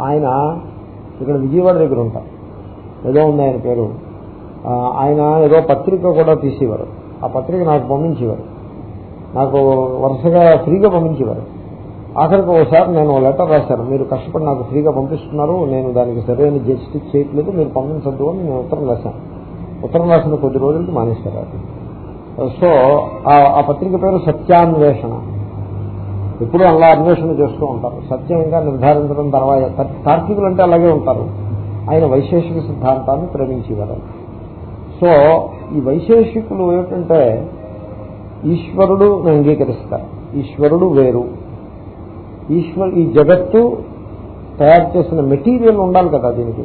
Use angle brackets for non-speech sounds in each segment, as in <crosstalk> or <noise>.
ఆయన ఇక్కడ విజయవాడ దగ్గర ఉంటారు ఏదో ఉంది ఆయన పేరు. ఆయన ఏదో పత్రిక కూడా తీసేవారు. ఆ పత్రిక నాకు పంపించేవారు. నాకు వరుసగా ఫ్రీగా పంపించేవారు. ఆఖరికి ఒకసారి నేను ఓ లెటర్ రాశాను. మీరు కష్టపడి నాకు ఫ్రీగా పంపిస్తున్నారు. నేను దానికి సరైన జస్టిస్ చేయట్లేదు. మీరు పంపించద్దు అని నేను ఉత్తరం రాశాను. ఉత్తరం రాసిన కొద్ది రోజులకి మానేశారు సో ఆ- ఆ పత్రిక పేరు సత్యాన్వేషణ. ఎప్పుడూ అలా అన్వేషణ చేస్తూ ఉంటారు. సత్యం ఇంకా నిర్ధారించడం తర్వాత తార్కికులు అంటే అలాగే ఉంటారు. ఆయన వైశేషిక సిద్ధాంతాన్ని ప్రేమించేవారు. సో ఈ వైశేషికులు ఏమిటంటే ఈశ్వరుడు అంగీకరిస్తారు. ఈశ్వరుడు వేరు. ఈశ్వరు ఈ జగత్తు తయారు చేసిన మెటీరియల్ ఉండాలి కదా దీనికి.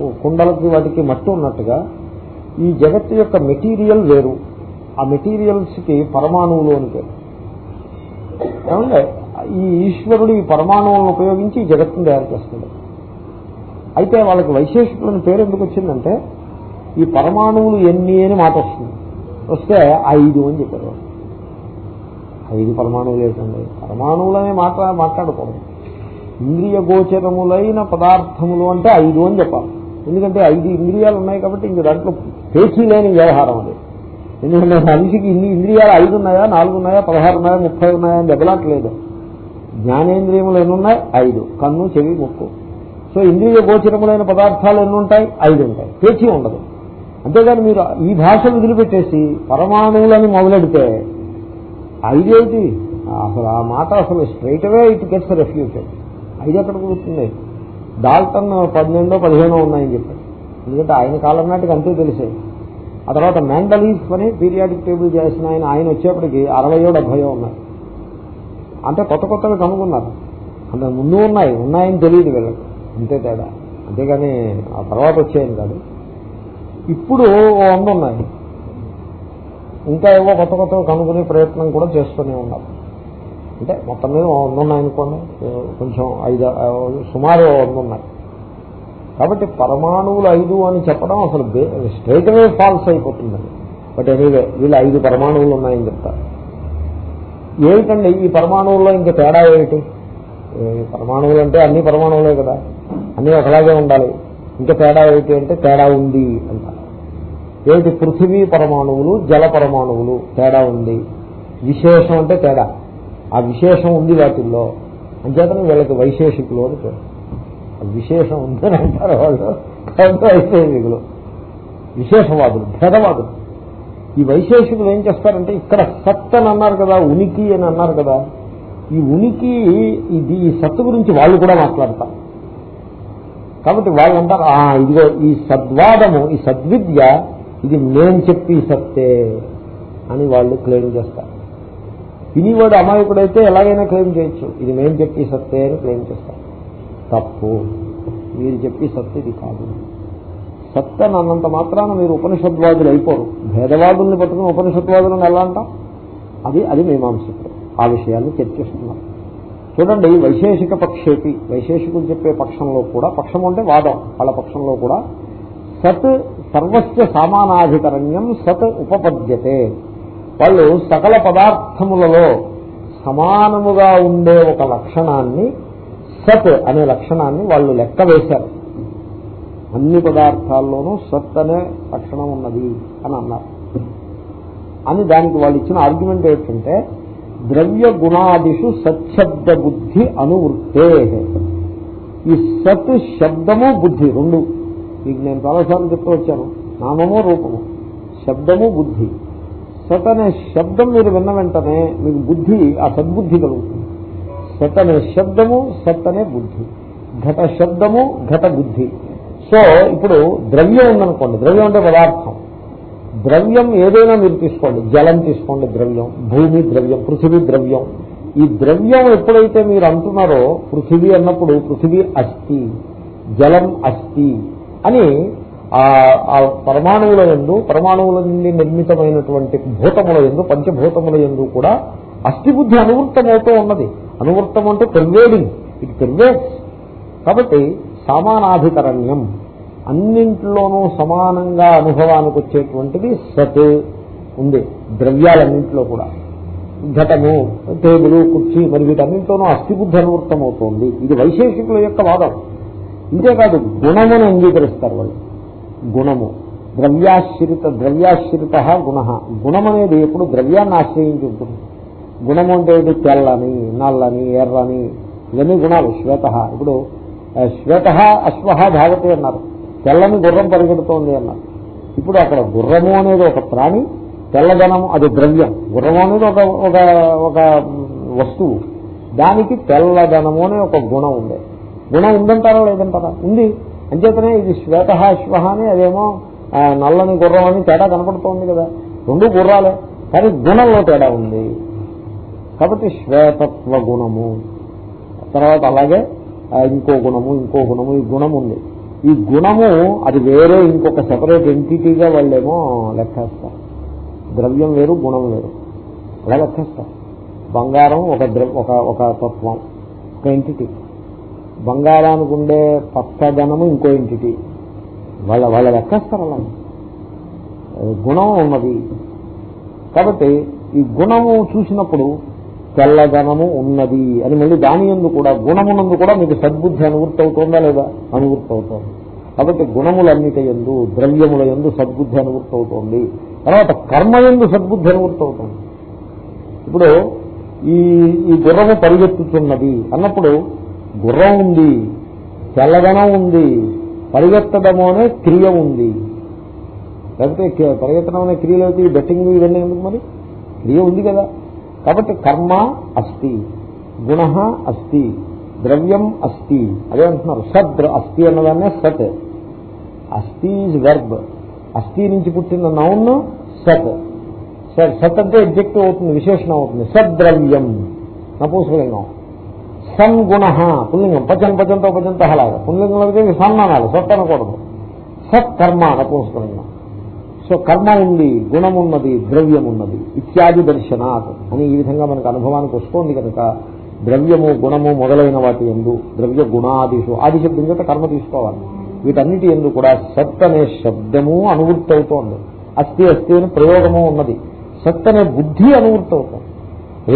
ఓ కుండలకి వాటికి మట్టి ఉన్నట్టుగా ఈ జగత్తు యొక్క మెటీరియల్ వేరు. ఆ మెటీరియల్స్కి పరమాణువులు అని పేరు. ఏమంటే ఈ ఈశ్వరుడు ఈ పరమాణువులను ఉపయోగించి ఈ జగత్తును తయారు చేస్తుంది అయితే వాళ్ళకి వైశేషికులని పేరు ఎందుకు వచ్చిందంటే ఈ పరమాణువులు ఎన్ని అని మాట వస్తుంది. వస్తే ఐదు అని చెప్పారు. ఐదు పరమాణువులు ఏంటండి పరమాణువులనే మాట మాట్లాడకూడదు. ఇంద్రియ గోచరములైన పదార్థములు అంటే ఐదు అని చెప్పాలి. ఎందుకంటే ఐదు ఇంద్రియాలు ఉన్నాయి కాబట్టి ఇంక దాంట్లో పేచీ లేని వ్యవహారం అది. ఎందుకంటే మనిషికి ఇన్ని ఇంద్రియాలు ఐదు ఉన్నాయా నాలుగు ఉన్నాయా పదహారు ఉన్నాయా ముప్పై ఉన్నాయా అని దెబ్బలాట్లేదు జ్ఞానేంద్రియములు ఎన్నున్నాయి? ఐదు. కన్ను చెవి ముక్కు. సో ఇంద్రియ గోచరములైన పదార్థాలు ఎన్ని ఉంటాయి ఐదు ఉంటాయి. పేచీ ఉండదు. అంతేగాని మీరు ఈ భాషను వదిలిపెట్టేసి పరమాణువులని మొదలెడితే ఐదేంటి అసలు ఆ మాట అసలు straight away it gets refuted ఐదు ఎక్కడ కుదురుతుంది? డాల్టన్ పన్నెండో పదిహేనో ఉన్నాయని చెప్పాడు. ఎందుకంటే ఆయన కాలం నాటికి అంతే తెలిసేది ఆ తర్వాత మెండలీఫ్ అని పీరియాడిక్ టేబుల్ చేసిన ఆయన ఆయన వచ్చేప్పటికి అరవయో డెబ్బయో ఉన్నాయి. అంటే కొత్త కొత్తగా కనుగొన్నారు. అంటే ముందు ఉన్నాయి ఉన్నాయని తెలియదు వీళ్ళకి. అంతే తేడా. అంతేగాని ఆ తర్వాత వచ్చాయని కాదు. ఇప్పుడు ఓ వంద ఉన్నాయి. ఇంకా ఏవో కొత్త కొత్త కనుగొనే ప్రయత్నం కూడా చేస్తూనే ఉన్నారు. అంటే మొత్తం మీద వంద వంద ఉన్నాయనుకోండి కొంచెం ఐదు సుమారు వంద ఉన్నాయి. కాబట్టి పరమాణువులు ఐదు అని చెప్పడం అసలు స్ట్రైట్ అవే ఫాల్స్ అయిపోతుందండి. బట్ ఎనీవే వీళ్ళు ఐదు పరమాణువులు ఉన్నాయని చెప్తారు. ఏమిటండి? ఈ పరమాణువుల్లో ఇంకా తేడా ఏమిటి? పరమాణువులు అంటే అన్ని పరమాణువులే కదా. అన్నీ ఒకలాగే ఉండాలి. ఇంకా తేడా ఏమిటి అంటే తేడా ఉంది అంటారు. ఏమిటి? పృథివీ పరమాణువులు జల పరమాణువులు తేడా ఉంది. విశేషం అంటే తేడా. ఆ విశేషం ఉంది వాటిల్లో. అంచేతనే వీళ్ళకి వైశేషికులు అని పేరు. విశేషం ఉందని అంటారు వాళ్ళు. వైశేషికులు. విశేషవాదులు భేదవాదులు. ఈ వైశేషికులు ఏం చేస్తారంటే ఇక్కడ సత్ అని అన్నారు కదా ఉనికి అని అన్నారు కదా ఈ ఉనికి ఇది ఈ సత్తు గురించి వాళ్ళు కూడా మాట్లాడతారు. కాబట్టి వాళ్ళు అంటారు "ఆ, ఇదిగో ఈ సద్వాదము ఈ సద్విద్య ఇది నేను చెప్పి సత్తే అని వాళ్ళు క్లెయిమ్ చేస్తారు. వినివాడు అమాయకుడైతే ఎలాగైనా క్లెయిమ్ చేయొచ్చు. ఇది మేము చెప్పి సత్తే అని క్లెయిమ్ చేస్తారు. తప్పు. మీరు చెప్పి సత్తు ఇది కాదు. సత్ అని అన్నంత మాత్రాన మీరు ఉపనిషద్వాదులు అయిపోరు. భేదవాదుల్ని పట్టుకుని ఉపనిషద్వాదులను ఎలా అంటాం? అది అది మీమాంసకుడు ఆ విషయాన్ని చర్చిస్తున్నాం చూడండి వైశేషిక పక్షేపి. వైశేషికులు చెప్పే పక్షంలో కూడా పక్షం అంటే వాదం. వాళ్ళ పక్షంలో కూడా సత్ సర్వస్య సామానాధికరణ్యం సత్ ఉపపద్యతే. వాళ్ళు సకల పదార్థములలో సమానముగా ఉండే ఒక లక్షణాన్ని సత్ అనే లక్షణాన్ని వాళ్ళు లెక్క వేశారు. అన్ని పదార్థాల్లోనూ సత్ అనే లక్షణం ఉన్నది అని అన్నారు. అని దానికి వాళ్ళు ఇచ్చిన ఆర్గ్యుమెంట్ ఏంటంటే ద్రవ్య గుణాదిషు సత్శబ్ద బుద్ధి అనువృత్తే. ఈ సత్ శబ్దము బుద్ధి రెండు. మీకు నేను చాలాసార్లు చెప్తూ వచ్చాను. నామము రూపము. శబ్దము బుద్ధి. సత్ అనే శబ్దం మీరు విన్న వెంటనే మీకు బుద్ధి ఆ సద్బుద్ధి కలుగుతుంది. సత్ అనే శబ్దము సత్ అనే బుద్ధి. ఘట శబ్దము ఘట బుద్ధి. సో ఇప్పుడు ద్రవ్యం ఉందనుకోండి ద్రవ్యం అంటే పదార్థం. ద్రవ్యం ఏదైనా మీరు తీసుకోండి జలం తీసుకోండి ద్రవ్యం భూమి ద్రవ్యం పృథివీ ద్రవ్యం. ఈ ద్రవ్యం ఎప్పుడైతే మీరు అంటున్నారో పృథివీ అన్నప్పుడు పృథివీ అస్థి జలం అస్థి అని ఆ పరమాణువుల ఎందు పరమాణువుల నుండి నిర్మితమైనటువంటి భూతముల ఎందు పంచభూతముల ఎందు కూడా అస్థిబుద్ధి అనువృత్తమవుతూ ఉన్నది. అనువృత్తం అంటే పెర్వేడింగ్ ఇట్ పెర్వేడ్స్ కాబట్టి సమానాధికరణ్యం. అన్నింటిలోనూ సమానంగా అనుభవానికి వచ్చేటువంటిది సత్ ఉంది. ద్రవ్యాలన్నింటిలో కూడా. ఘటము టేబుల్ కుర్చీ మరి వీటన్నింటిలోనూ అస్థిబుద్ధి అనువృత్తం అవుతోంది ఇది వైశేషికుల యొక్క వాదం. ఇంతేకాదు గుణమును అంగీకరిస్తారు వాళ్ళు. గుణము. ద్రవ్యాశ్రిత ద్రవ్యాశ్రిత గుణ. గుణం అనేది ఎప్పుడు ద్రవ్యాన్ని ఆశ్రయించి ఉంటుంది. గుణము అంటే ఏంటి తెల్లని నల్లని ఎర్రని ఇవన్నీ గుణాలు. శ్వేత. ఇప్పుడు శ్వేత అశ్వ భాగతి అన్నారు. తెల్లని గుర్రం పరిగెడుతోంది అన్నారు ఇప్పుడు అక్కడ గుర్రము అనేది ఒక ప్రాణి తెల్లదనము అది ద్రవ్యం. గుర్రము అనేది ఒక ఒక ఒక వస్తువు. దానికి తెల్లదనము అనే ఒక గుణం ఉంది. గుణం ఉందంటారా లేదంటారా? ఉంది. అంచేతనే ఇది శ్వేత అశ్వ అని అదేమో నల్లని గుర్రం అని తేడా కనపడుతోంది కదా. రెండు గుర్రాలే కానీ గుణంలో తేడా ఉంది. కాబట్టి శ్వేతత్వ గుణము. తర్వాత అలాగే ఇంకో గుణము ఇంకో గుణము ఈ గుణం ఉంది. ఈ గుణము అది వేరే ఇంకొక సెపరేట్ ఎంటిటీగా వాళ్ళేమో లెక్కేస్తారు. ద్రవ్యం వేరు గుణం వేరు. అలా లెక్కేస్తారు. బంగారం ఒక ఒక ఒక తత్వం ఒక ఎంటిటీ బంగారానికి ఉండే పచ్చదనము ఇంకో ఎంటిటీ వాళ్ళ వాళ్ళ లెక్కేస్తారు అలా. గుణం ఉన్నది. కాబట్టి ఈ గుణము చూసినప్పుడు తెల్లదనము ఉన్నది అని మళ్ళీ దాని ఎందు కూడా గుణమునందు కూడా మీకు సద్బుద్ధి అనువృత్తి అవుతుందా లేదా? అనువృత్తి అవుతోంది. కాబట్టి గుణములన్నిటి ఎందు ద్రవ్యముల ఎందు సద్బుద్ధి అనువృత్తి అవుతోంది. తర్వాత కర్మ ఎందు సద్బుద్ధి అనువృత్తి అవుతుంది. ఇప్పుడు ఈ ఈ గుర్రము పరిగెత్తుతున్నది అన్నప్పుడు గుర్రం ఉంది తెల్లదనం ఉంది పరిగెత్తడము అనే క్రియ ఉంది. లేకపోతే పరిగెత్తడం అనే క్రియలు అయితే ఈ బెట్టింగ్ ఇవన్నీ ఎందుకు మరి? క్రియ ఉంది కదా. కాబట్టి కర్మ అస్తి గుణ అస్తి ద్రవ్యం అస్తి అదే అంటున్నారు సద్ అస్థి అన్నదాన్నే సత్. అస్థి ఈజ్ వెర్బ్ అస్థి నుంచి పుట్టిన నౌన్ సత్. సత్ సత్ అంటే ఎగ్జెక్టివ్ అవుతుంది విశేషణం అవుతుంది. సద్ద్రవ్యం. నపూసలింగం. సన్ గుణ పుల్లింగం. పచన్ పచంతో పచంత అలాగా. పుల్లింగంలో సన్ అనాలి సత్ అనకూడదు. సత్ కర్మ నపూసలింగం. సో కర్మ ఉంది గుణమున్నది ద్రవ్యమున్నది ద్రవ్యం ఉన్నది ఇత్యాది దర్శనాత్ అని ఈ విధంగా మనకు అనుభవానికి వస్తోంది కనుక ద్రవ్యము గుణము మొదలైన వాటి ఎందు ద్రవ్య గుణాదిషు ఆది శబ్దం చేత కర్మ తీసుకోవాలి. వీటన్నిటి ఎందు కూడా సత్ అనే శబ్దము అనువృత్తి అవుతోంది అస్థి అస్థి అని ప్రయోగము ఉన్నది. సత్ అనే బుద్ధి అనువృత్తి అవుతుంది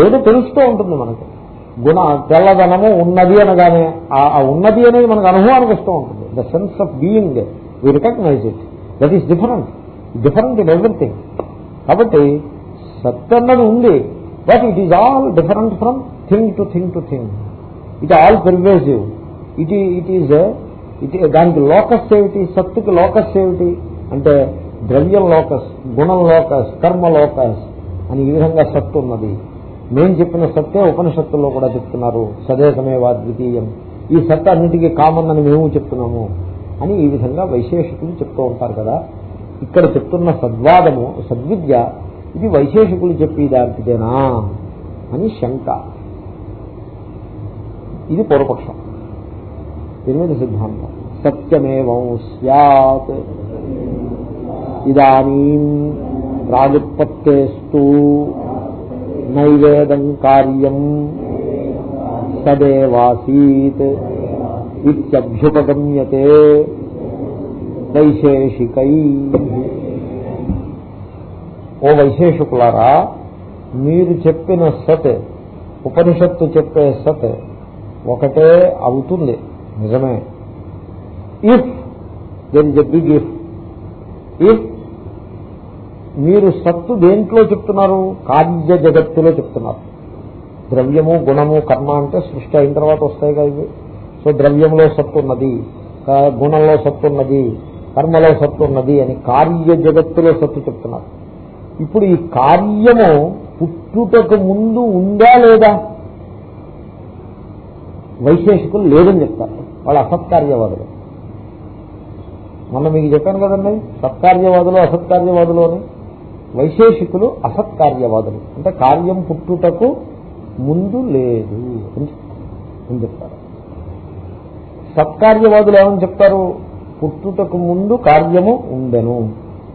ఏదో తెలుస్తూ ఉంటుంది మనకు. గుణ తెల్లదనము ఉన్నది అనగానే ఆ- ఆ ఉన్నది అనేది మనకు అనుభవానికి వస్తూ ఉంటుంది. The sense of being we recognise it that is different different in everything కాబట్టి సత్ అన్నది ఉంది but it is all different from thing to thing to thing it all pervasive it it is it దానికి locus ఏమిటి? సత్తుకి locus ఏమిటి? అంటే ద్రవ్యం లోకస్ గుణం లోకస్ కర్మ లోకస్ అని ఈ విధంగా సత్తు ఉన్నది. నేను చెప్పిన సత్తే ఉపనిషత్తుల్లో కూడా చెప్తున్నారు. సదేశమే ద్వితీయం. ఈ సత్తు అన్నిటికీ కామన్ అని మేము చెప్తున్నాము అని ఈ విధంగా వైశేషికులు చెప్తూ ఉంటారు కదా. ఇక్కడ చెప్తున్న సద్వాదము సద్విద్య ఇది వైశేషికులు చెప్పేదానిదేనా అని శంక. ఇది పూర్వపక్షం. ఎనిమిది సిద్ధాంతం. సత్యమేవం సత్ ఇదానీ ప్రాగుత్పత్తేస్తూ నైవేదం కార్యం సదేవాసీత్. ఇత్యభ్యుపగమ్యతే. వైశేషికై. ఓ వైశేషికులారా మీరు చెప్పిన సత్ ఉపనిషత్తు చెప్పే సత్ ఒకటే అవుతుంది. నిజమే. If then is a big if if మీరు సత్తు దేంట్లో చెప్తున్నారు? కార్య జగత్తులో చెప్తున్నారు. ద్రవ్యము గుణము కర్మ అంటే సృష్టి అయిన తర్వాత వస్తాయి కదా ఇవి. సో ద్రవ్యంలో సత్తు ఉన్నది. గుణంలో సత్తు ఉన్నది. కర్మలో సత్తు ఉన్నది అని కార్య జగత్తులో సత్తు చెప్తున్నారు. ఇప్పుడు ఈ కార్యము పుట్టుటకు ముందు ఉందా లేదా? వైశేషికులు లేదని చెప్తారు. వాళ్ళు అసత్కార్యవాదులు. మొన్న మీకు చెప్పాను కదండి సత్కార్యవాదులు అసత్కార్యవాదులు అని. వైశేషికులు అసత్కార్యవాదులు. అంటే కార్యం పుట్టుటకు ముందు లేదు అని చెప్తారు. సత్కార్యవాదులు ఏమని చెప్తారు? పుట్టుటకు ముందు కార్యము ఉండెను.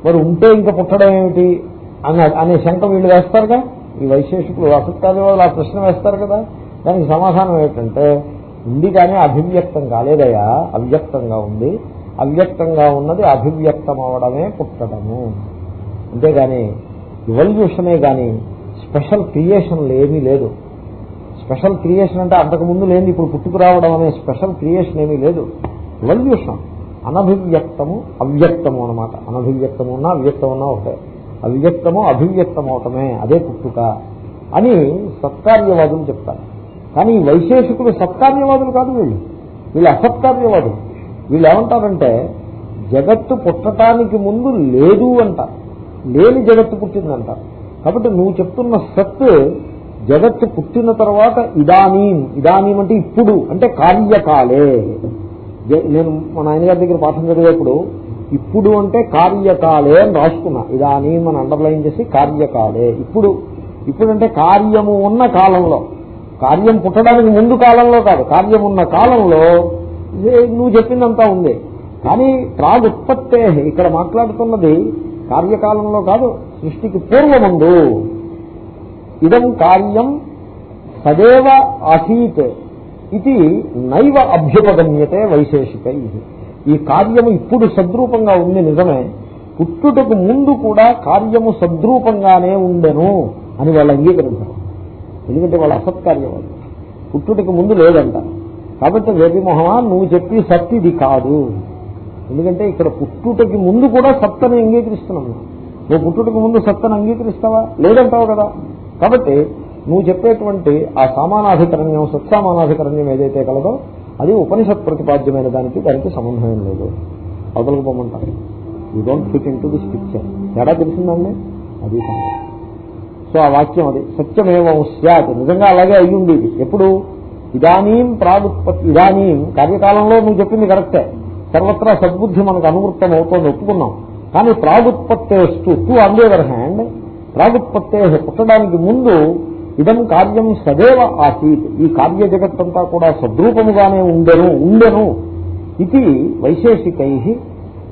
మరి ఉంటే ఇంకా పుట్టడం ఏమిటి? అని అనే శంక వీళ్ళు వేస్తారుగా ఈ వైశేషికులు వాళ్ళు ఆ ప్రశ్న వేస్తారు కదా? దానికి సమాధానం ఏంటంటే ఉంది కానీ అభివ్యక్తం కాలేదయా అవ్యక్తంగా ఉంది. అవ్యక్తంగా ఉన్నది అభివ్యక్తం అవడమే పుట్టడము. అంతేగాని ఇవల్యూషనే గాని స్పెషల్ క్రియేషన్లు ఏమీ లేదు. స్పెషల్ క్రియేషన్ అంటే అంతకుముందు లేని ఇప్పుడు పుట్టుకురావడం అనే స్పెషల్ క్రియేషన్ ఏమీ లేదు. ఇవల్యూషన్. అనభివ్యక్తము అవ్యక్తము అనమాట అనభివ్యక్తము ఉన్నా అవ్యక్తం ఉన్నా ఒకటే. అవ్యక్తము అభివ్యక్తం అవటమే అదే పుట్టుక అని సత్కార్యవాదులు చెప్తారు. కానీ ఈ వైశేషికులు సత్కార్యవాదులు కాదు వీళ్ళు. వీళ్ళు అసత్కార్యవాదులు. వీళ్ళు ఏమంటారంటే జగత్తు పుట్టటానికి ముందు లేదు అంటారు లేని జగత్తు పుట్టిందంటారు కాబట్టి నువ్వు చెప్తున్న సత్ జగత్తు పుట్టిన తర్వాత ఇదానీ ఇదానీ అంటే ఇప్పుడు అంటే కార్యకాలే. నేను మా నాయనగారి దగ్గర పాఠం చదివేప్పుడు ఇప్పుడు అంటే కార్యకాలే అని రాసుకున్నా. ఇదాని అని అండర్లైన్ చేసి కార్యకాలే. ఇప్పుడు ఇప్పుడు అంటే కార్యము ఉన్న కాలంలో. కార్యం పుట్టడానికి ముందు కాలంలో కాదు కార్యం ఉన్న కాలంలో నువ్వు చెప్పిందంతా ఉంది. కానీ ప్రాగుత్పత్తే ఇక్కడ మాట్లాడుతున్నది కార్యకాలంలో కాదు సృష్టికి పూర్వముందు. ఇదం కార్యం సదేవ అసీత్. ఇది నైవ అభ్యుపగమ్యతే వైశేషికై ఈ కార్యము ఇప్పుడు సద్రూపంగా ఉంది నిజమే. పుట్టుటకు ముందు కూడా కార్యము సద్రూపంగానే ఉండెను అని వాళ్ళు అంగీకరించారు. ఎందుకంటే వాళ్ళు అసత్కార్యవాదు. పుట్టుటకు ముందు లేదంట. కాబట్టి వేపి మొహమా నువ్వు చెప్పి సత్ ఇది కాదు. ఎందుకంటే ఇక్కడ పుట్టుటకి ముందు కూడా సత్తని అంగీకరిస్తున్నాను నువ్వు పుట్టుటకు ముందు సత్తను అంగీకరిస్తావా? లేదంటావు కదా. కాబట్టి నువ్వు చెప్పేటువంటి ఆ సామానాధికరణ్యం సత్సామానాధికరణ్యం ఏదైతే కలదో అది ఉపనిషత్ ప్రతిపాద్యమైన దానికి దానికి సంబంధం లేదు. అవతలకు పోమంటారు you don't fit in to this picture తేడా తెలిసిందండి? అది సో ఆ వాక్యం అది. సత్యమేవం స్యాత్. నిజంగా అలాగే అయ్యి ఉండేది. ఎప్పుడు? ఇదానీం ప్రాగుత్పత్తి ఇదానీం. కార్యకాలంలో నువ్వు చెప్పింది కరెక్టే. సర్వత్రా సద్బుద్ధి మనకు అనువృత్తం అవుతోంది ఒప్పుకున్నాం. కానీ ప్రాగుత్పత్తేస్తూ. టూ ఆన్ ది హ్యాండ్ ప్రాగుత్పత్తే పుట్టడానికి ముందు ఇదం కార్యం సదేవ ఆసీత్. ఈ కార్య జగత్తంతా కూడా సద్రూపముగానే ఉండెను ఉండెను ఇది వైశేషికై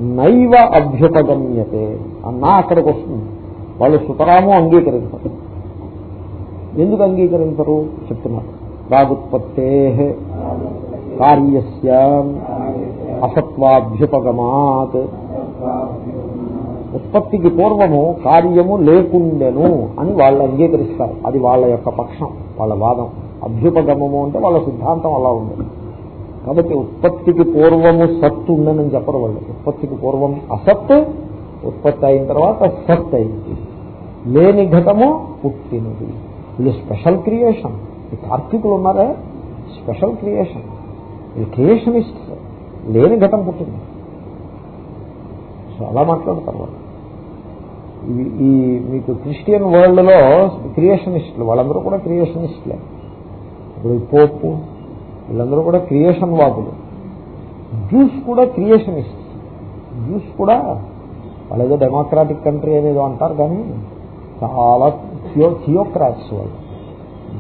నైవ అభ్యుపగమ్యతే. అన్నా అక్కడికి వస్తుంది వాళ్ళు సుతరాము అంగీకరించరు. ఎందుకు అంగీకరించరు? చెప్తున్నారు. రాగుత్పత్తే కార్యస్య అసత్వాభ్యుపగమాత్. ఉత్పత్తికి పూర్వము కార్యము లేకుండెను అని వాళ్ళు అంగీకరిస్తారు. అది వాళ్ళ యొక్క పక్షం వాళ్ళ వాదం. అభ్యుపగమము అంటే వాళ్ళ సిద్ధాంతం అలా ఉంది. కాబట్టి ఉత్పత్తికి పూర్వము సత్తు ఉందని చెప్పరు వాళ్ళు. ఉత్పత్తికి పూర్వం అసత్ ఉత్పత్తి అయిన తర్వాత సత్ అయింది. లేని ఘటము పుట్టినది. ఇది స్పెషల్ క్రియేషన్. ఈ తార్కికులు ఉన్నారే? Special creation. ఇది క్రియేషనిస్ట్. లేని ఘటం పుట్టింది. అలా మాట్లాడతారు వాళ్ళు. ఇవి ఈ మీకు క్రిస్టియన్ వరల్డ్లో క్రియేషనిస్టులు వాళ్ళందరూ కూడా క్రియేషనిస్టులే. ఇప్పుడు పోపు వీళ్ళందరూ కూడా క్రియేషన్ వాదులు. జ్యూస్ కూడా క్రియేషనిస్ట్. జ్యూస్ కూడా వాళ్ళేదో ఏదో డెమోక్రాటిక్ కంట్రీ అనేదో అంటారు కానీ చాలా థియో థియోక్రాట్స్ వాళ్ళు.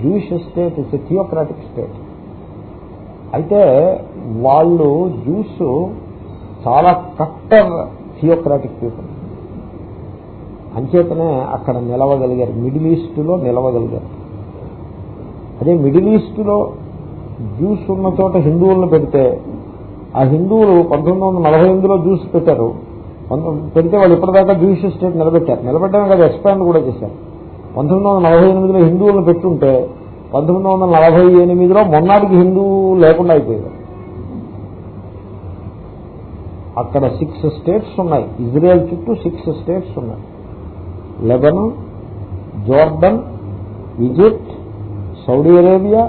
Jewish state is theocratic state. అయితే వాళ్ళు జ్యూస్ చాలా కట్టర్ థియోక్రాటిక్ పీపుల్. అంచేతనే అక్కడ నిలవగలిగారు. మిడిల్ ఈస్ట్లో నిలవగలిగారు. అదే మిడిల్ ఈస్టులో జ్యూస్ ఉన్న చోట హిందువులను పెడితే ఆ హిందువులు పంతొమ్మిది వందల నలభై ఎనిమిదిలో జ్యూస్ పెట్టారు. పెడితే వాళ్ళు ఇప్పటిదాకా జ్యూస్ స్టేట్ నిలబెట్టారు. నిలబెట్టడం కదా ఎక్స్పాండ్ కూడా చేశారు. పంతొమ్మిది వందల నలభై ఎనిమిదిలో హిందువులను పెట్టుంటే పంతొమ్మిది వందల నలభై ఎనిమిదిలో మొన్నటికి హిందువు లేకుండా అయిపోయారు. అక్కడ సిక్స్ స్టేట్స్ ఉన్నాయి. ఇజ్రాయెల్ చుట్టూ సిక్స్ స్టేట్స్ ఉన్నాయి. Lebanon Jordan Egypt Saudi Arabia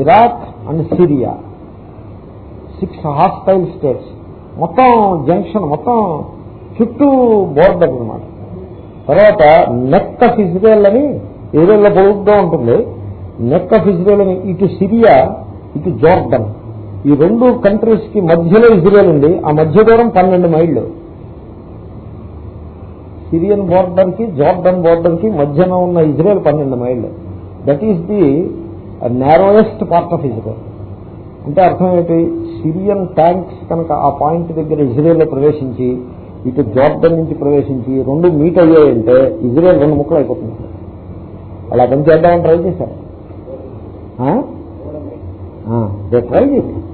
Iraq and Syria. Six hostile states మొత్తం జంక్షన్ మొత్తం చుట్టూ బోర్డర్ అనమాట తర్వాత నెక్ ఆఫ్ ఇజ్రాయెల్ అని ఇజ్రాయెల్లో పొడుగ్గా ఉంటుంది. నెక్ ఆఫ్ ఇజ్రాయెల్ అని ఇటు సిరియా ఇటు జోర్డన్. ఈ రెండు కంట్రీస్కి మధ్యలో ఇజ్రాయెల్ ఉంది. ఆ మధ్య దూరం పన్నెండు మైళ్ళు. సిరియన్ బోర్డర్కి జార్డన్ బోర్డర్కి మధ్యన ఉన్న ఇజ్రాయెల్ పన్నెండు మైళ్ళు. That is the narrowest part of Israel అంటే అర్థం ఏంటి? సిరియన్ ట్యాంక్స్ కనుక ఆ పాయింట్ దగ్గర ఇజ్రాయెల్ ప్రవేశించి ఇటు జార్డన్ నుంచి ప్రవేశించి రెండు మీట్ అయ్యాయంటే ఇజ్రాయెల్ రెండు ముక్కలు అయిపోతుంది. అలా పని చేద్దామని ట్రై చేశారు. ట్రై చేశారు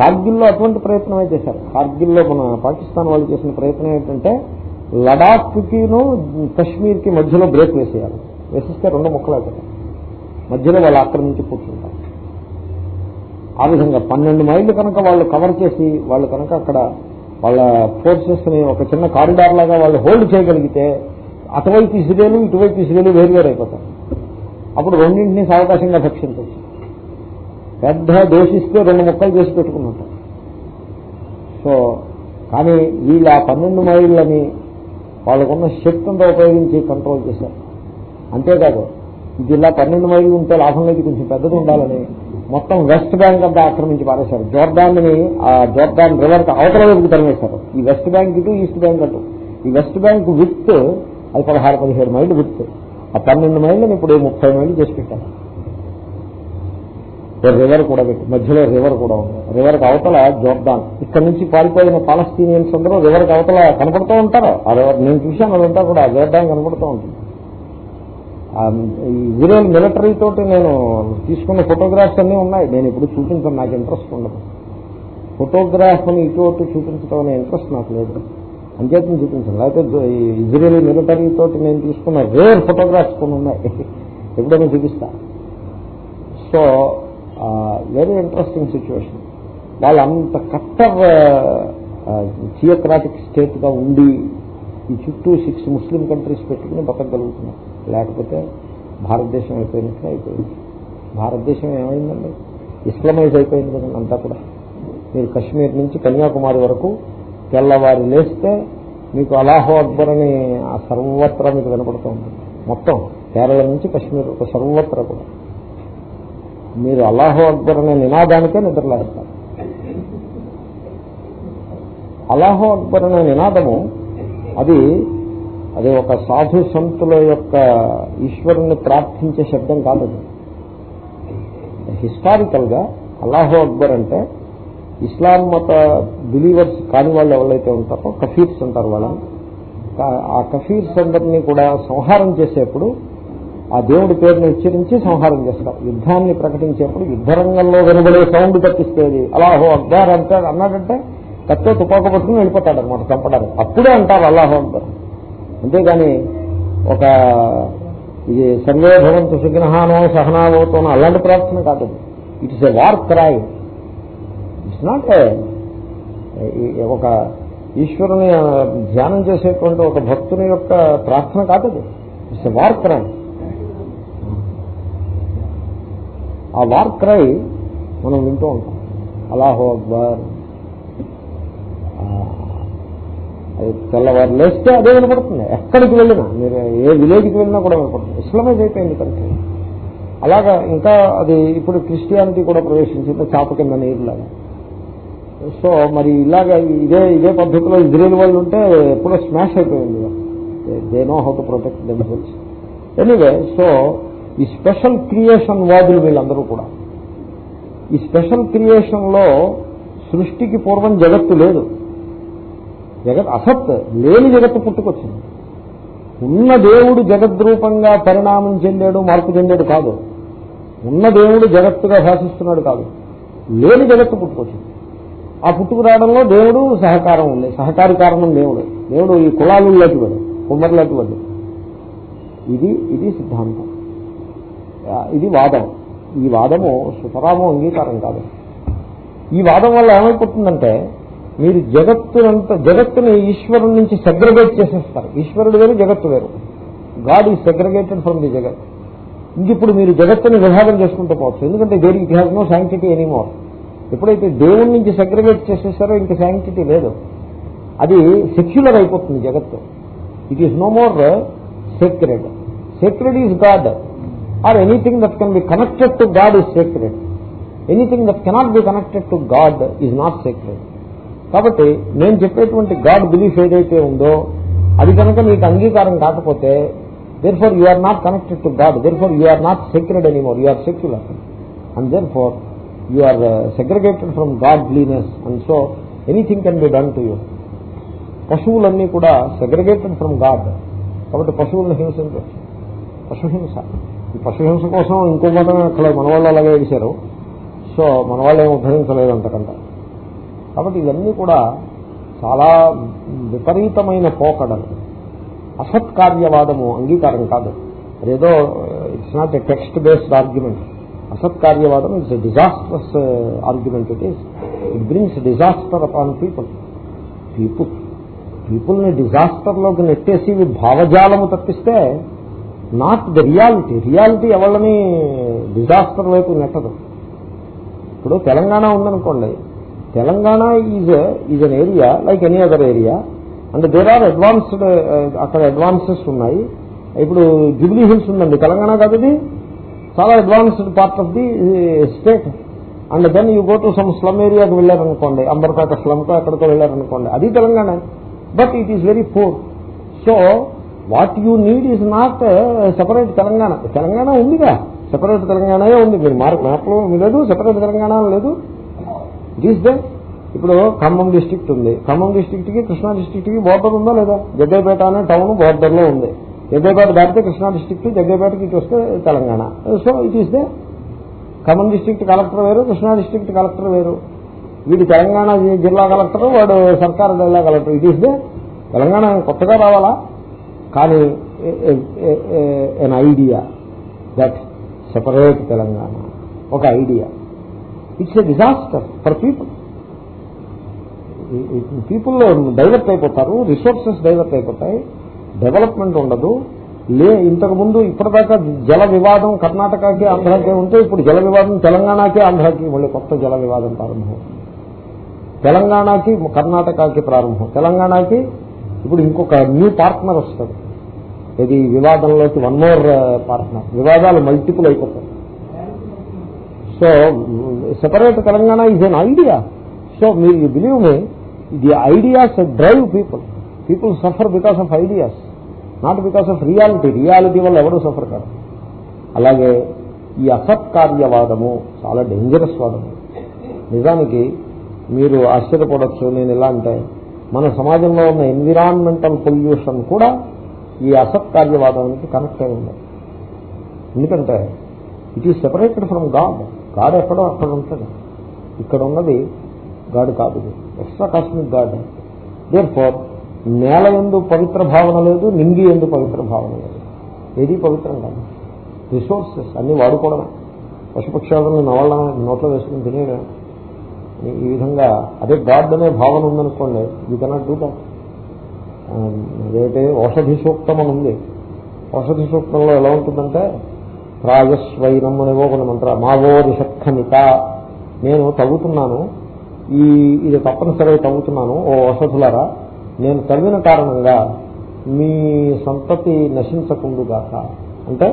కార్గిల్లో అటువంటి ప్రయత్నమే చేశారు. కార్గిల్లో మన పాకిస్తాన్ వాళ్ళు చేసిన ప్రయత్నం ఏంటంటే లడాఖ్కిను కశ్మీర్కి మధ్యలో బ్రేక్ వేసేయాలి. వేసిస్తే రెండు ముక్కలు అవుతాయి. మధ్యలో వాళ్ళు ఆక్రమించి కూర్చుంటారు. ఆ విధంగా పన్నెండు మైళ్ళు కనుక వాళ్ళు కవర్ చేసి వాళ్ళు కనుక అక్కడ వాళ్ళ ఫోర్సెస్ని ఒక చిన్న కారిడార్ లాగా వాళ్ళు హోల్డ్ చేయగలిగితే అటువైపు ఇసురేలు ఇటువైపు ఇసురేలు వేరు వేరు అయిపోతారు అప్పుడు రెండింటినీ సావకాశంగా భక్షించవచ్చు. పెద్ద దోషిస్తే రెండు ముక్కలు చేసి పెట్టుకున్నట్టు సో కానీ వీళ్ళు ఆ పన్నెండు మైళ్ళని వాళ్ళకున్న శక్తింతో ఉపయోగించి కంట్రోల్ చేశారు. అంతేకాదు ఇది ఇలా పన్నెండు మైళ్ళు ఉంటే లాభం లేదు కొంచెం పెద్దది ఉండాలని మొత్తం వెస్ట్ బ్యాంక్ అంతా ఆక్రమించి పారేశారు. జోర్దాన్ని ఆ జోర్దాన్ రివర్ అవతల వైపుకి తరిమేశారు. ఈ వెస్ట్ బ్యాంక్ ఇటు ఈస్ట్ బ్యాంక్ అటు. ఈ వెస్ట్ బ్యాంక్ విత్ అది పదహారు పదిహేడు మైళ్ళు విత్. ఆ పన్నెండు మైళ్ళని ఇప్పుడు ముప్పై మైళ్ళు చేసి పెట్టారు. రివర్ కూడా పెట్టి. మధ్యలో రివర్ కూడా ఉంది. రివర్ అవతల జోర్డాన్ ఇక్కడ నుంచి పారిపోయిన పాలస్తీనియన్స్ అందరూ రివర్ అవతల కనపడుతూ ఉంటారు. ఆ రివర్ నేను చూశాను అదంతా కూడా. జోర్డాన్ కనపడుతూ ఉంటుంది. ఆ ఇజ్రాయల్ మిలిటరీ తోటి నేను తీసుకున్న ఫోటోగ్రాఫ్స్ అన్నీ ఉన్నాయి. నేను ఇప్పుడు చూపించను. నాకు ఇంట్రెస్ట్ ఉండదు. ఫోటోగ్రాఫ్ని ఇటు అటు చూపించడం అనే ఇంట్రెస్ట్ నాకు లేదు. అంచేతం చూపించను. లేకపోతే ఈ ఇజ్రాయల్ మిలిటరీ తోటి నేను తీసుకున్న రేర్ ఫోటోగ్రాఫ్స్ కొన్ని ఉన్నాయి. <laughs> ఎప్పుడైనా చూపిస్తా. సో వెరీ ఇంట్రెస్టింగ్ సిచ్యువేషన్ వాళ్ళు అంత కట్టర్ థియోక్రాటిక్ స్టేట్గా ఉండి ఈ చుట్టూ సిక్స్ ముస్లిం కంట్రీస్ పెట్టుకుని బతకగలుగుతున్నారు. లేకపోతే భారతదేశం అయిపోయినట్లే అయిపోయింది. భారతదేశం ఏమైందండి? ఇస్లమైజ్ అయిపోయింది కదండి అంతా కూడా. మీరు కశ్మీర్ నుంచి కన్యాకుమారి వరకు తెల్లవారి లేస్తే మీకు అలాహో అక్బర్ అని ఆ సర్వత్రా మీకు వినపడుతూ ఉంటుంది. మొత్తం కేరళ నుంచి కశ్మీర్ ఒక సర్వత్రా కూడా. మీరు అల్లాహో అక్బర్ అనే నినాదానికే నిద్రలేస్తారు. అల్లాహో అక్బర్ అనే నినాదము అది అది ఒక సాధు సంతుల యొక్క ఈశ్వరుణ్ణి ప్రార్థించే శబ్దం కాదు హిస్టారికల్గా అల్లాహో అక్బర్ అంటే ఇస్లాం మత బిలీవర్స్ కాని వాళ్ళు ఎవరైతే ఉంటారో కఫీర్స్ అంటారు వాళ్ళని. ఆ కఫీర్స్ అందరినీ కూడా సంహారం చేసేప్పుడు ఆ దేవుడి పేరుని ఉచ్చరించి సంహారం చేస్తారు యుద్ధాన్ని ప్రకటించేప్పుడు యుద్ధ రంగంలో వినబడే సౌండ్ తప్పిస్తేది అలాహో అక్బార్ అంటాడు అన్నాడంటే కత్తో తుపాక పట్టుకుని వెళ్ళిపోతాడు అనమాట చంపడానికి. అప్పుడే అంటారు అల్లాహో అంటారు అంతేగాని ఒక ఇది సర్వే భవంతు సుగ్రహానో సహనావోతోనో అలాంటి ప్రార్థన కాదు it is a war cry it's not ఒక ఈశ్వరుని ధ్యానం చేసేటువంటి ఒక భక్తుని యొక్క ప్రార్థన కాదు ఇట్స్ ఎ వార్ క్రై ఆ వార్ క్రై మనం వింటూ ఉంటాం. అలాహో అక్బర్. అది తెల్లవారు లేస్తే అదే వినపడుతుంది. ఎక్కడికి వెళ్ళినా మీరు ఏ విలేజ్కి వెళ్ళినా కూడా వినపడుతుంది. ఇస్లామైజ్ అయిపోయింది కంట్రీ అలాగా ఇంకా అది ఇప్పుడు క్రిస్టియానిటీ కూడా ప్రవేశించింది చాప కింద నీరులాగా. సో మరి ఇలాగా ఇదే ఇదే పద్ధతిలో ఇజ్రాయల్ వాళ్ళు ఉంటే ఎప్పుడో స్మాష్ అయిపోయింది. They know how to protect themselves anyway so ఈ స్పెషల్ క్రియేషన్ వాదులు వీళ్ళందరూ కూడా. ఈ స్పెషల్ క్రియేషన్లో సృష్టికి పూర్వం జగత్తు లేదు. జగత్ అసత్ లేని జగత్తు పుట్టుకొచ్చింది. ఉన్న దేవుడు జగద్రూపంగా పరిణామం చెందాడు మార్పు చెందాడు కాదు. ఉన్న దేవుడు జగత్తుగా భాషిస్తున్నాడు కాదు. లేని జగత్తు పుట్టుకొచ్చింది. ఆ పుట్టుకు రావడంలో దేవుడు సహకారం ఉంది. సహకారి కారణం దేవుడు. దేవుడు ఈ కులాలు వాడు కుమ్మరులాంటి వాడు ఇది ఇది సిద్ధాంతం. ఇది వాదం. ఈ వాదము సుతరాము అంగీకారం కాదు. ఈ వాదం వల్ల ఏమైపోతుందంటే మీరు జగత్తునంత జగత్తుని ఈశ్వరుడి నుంచి సెగ్రగేట్ చేసేస్తారు. ఈశ్వరుడు వేరు జగత్తు వేరు. గాడ్ ఈ సెగ్రగేటెడ్ ఫ్రమ్ ది జగత్. ఇంకిప్పుడు మీరు జగత్తుని విభాగం చేసుకుంటూ పోవచ్చు. ఎందుకంటే there it has no sanctity anymore ఎప్పుడైతే దేవుడి నుంచి సెగ్రగేట్ చేసేసారో ఇంక శాంక్టిటీ లేదు. అది సెక్యులర్ అయిపోతుంది జగత్తు. It is no more sacred sacred is God or anything that can be connected to God is sacred anything that cannot be connected to God is not sacred కాబట్టి నేను చెప్పేటువంటి గాడ్ బిలీఫ్ ఏదైతే ఉందో అది కనుక మీకు అంగీకారం కాకపోతే therefore you are not connected to God therefore you are not sacred anymore you are secular and therefore you are segregated from God blessedness and so anything can be done to you పశువులన్నీ కూడా segregated from God కాబట్టి పశువులను హింసించవచ్చు. పశుహింస. పశుహింస కోసం ఇంకో మతం అక్కడ మన వాళ్ళు అలాగే వేశారు. సో మన వాళ్ళు ఏమి ఉద్ధరించలేదు అంతకంటే. కాబట్టి ఇవన్నీ కూడా చాలా విపరీతమైన పోకడలు. అసత్కార్యవాదము అంగీకారం కాదు. అదేదో it's not a text based argument అసత్కార్యవాదం it's a disasters argument it is it brings disaster upon people people పీపుల్ని డిజాస్టర్లోకి నెట్టేసి భావజాలము తప్పిస్తే నాట్ ద రియాలిటీ. రియాలిటీ ఎవరిని డిజాస్టర్ వైపు నెట్టదు. ఇప్పుడు తెలంగాణ ఉందనుకోండి. Telangana is is an area like any other area and there are advanced అక్కడ అడ్వాన్సెస్ ఉన్నాయి. ఇప్పుడు జుబ్లీ హిల్స్ ఉందండి. తెలంగాణ కాదు ఇది. చాలా advanced part of the state and then you go to some slum ఏరియాకి వెళ్ళారనుకోండి. అంబర్పేట స్లమ్కో ఎక్కడికో వెళ్ళారనుకోండి. అది Telangana. But it is very poor. So what you need is not separate Telangana. Telangana ఉందిగా. సెపరేట్ తెలంగాణయే ఉంది. మీరు మార్క్ మ్యాప్లో లేదు సెపరేట్ తెలంగాణ లేదు. ఇట్ ఈస్ దే ఇప్పుడు ఖమ్మం డిస్ట్రిక్ట్ ఉంది. ఖమ్మం డిస్టిక్ట్కి కృష్ణా డిస్టిక్ట్కి బోర్డర్ ఉందా లేదా? జగ్గైపేట అనే టౌన్ బోర్డర్లో ఉంది. జగ్గైపేట దాటితే కృష్ణా డిస్ట్రిక్ట్ జగ్గైపేటకి ఇటు వస్తే Telangana. So it is the Khammam district collector వేరు కృష్ణా డిస్ట్రిక్ట్ కలెక్టర్ వేరు. వీడు తెలంగాణ జిల్లా కలెక్టర్ వాడు సర్కార్ జిల్లా collector it is the Telangana కొత్తగా రావాలా? కానీ an idea that separate Telangana. ఒక idea it's a disaster for people people divert అయిపోతారు రిసోర్సెస్ డైవర్ట్ అయిపోతాయి డెవలప్మెంట్ ఉండదు. లే ఇంతకు ముందు ఇప్పటిదాకా జల వివాదం కర్ణాటకకి ఆంధ్రాకే ఉంటే ఇప్పుడు జల వివాదం తెలంగాణకి ఆంధ్రాకి మళ్ళీ కొత్త జల వివాదం ప్రారంభం తెలంగాణకి కర్ణాటకకి ప్రారంభం. తెలంగాణకి ఇప్పుడు ఇంకొక న్యూ పార్ట్నర్ వస్తుంది ఇది వివాదంలోకి వన్ మోర్ పార్ట్నర్ వివాదాలు మల్టిపుల్ అయిపోతాయి. So separate Telangana is an idea so మీరు you believe me the ideas drive people people suffer because of ideas not because of reality reality వల్ల ఎవరు సఫర్ కాదు అలాగే ఈ అసత్కార్యవాదము చాలా డేంజరస్ వాదము. నిజానికి మీరు ఆశ్చర్యపడవచ్చు నేను ఎలా అంటే మన సమాజంలో ఉన్న ఎన్విరాన్మెంటల్ పొల్యూషన్ కూడా ఈ అసత్కార్యవాదానికి కనెక్ట్ అయి ఉంది. ఎందుకంటే it is separated from God. God ఎక్కడో అక్కడ ఉంటుంది ఇక్కడ ఉన్నది గాడ్ కాదు extra cosmic God. Therefore నేల ఎందు పవిత్ర భావన లేదు నింగి ఎందు పవిత్ర భావన లేదు. ఏది పవిత్రం కాదు. రిసోర్సెస్ అన్నీ వాడుకోవడమే. పశుపక్షాలను నవళ్ళ నోట్లో వేసుకుని తినేవే ఈ విధంగా అదే గాడ్ అనే భావన ఉందనుకోండి you cannot do that um, అదైతే ఔషధి సూక్తం అని ఉంది ఔషధి సూక్తంలో ఎలా ఉంటుందంటే ప్రాయస్వైనం అనేవో కొన్ని మంత్ర మావో నిషక్కనిత నేను తవ్వుతున్నాను ఈ ఇది తప్పనిసరిగా తవ్వుతున్నాను ఓ ఔషధులారా నేను తగిన కారణంగా మీ సంతతి నశించకుండుగాక. అంటే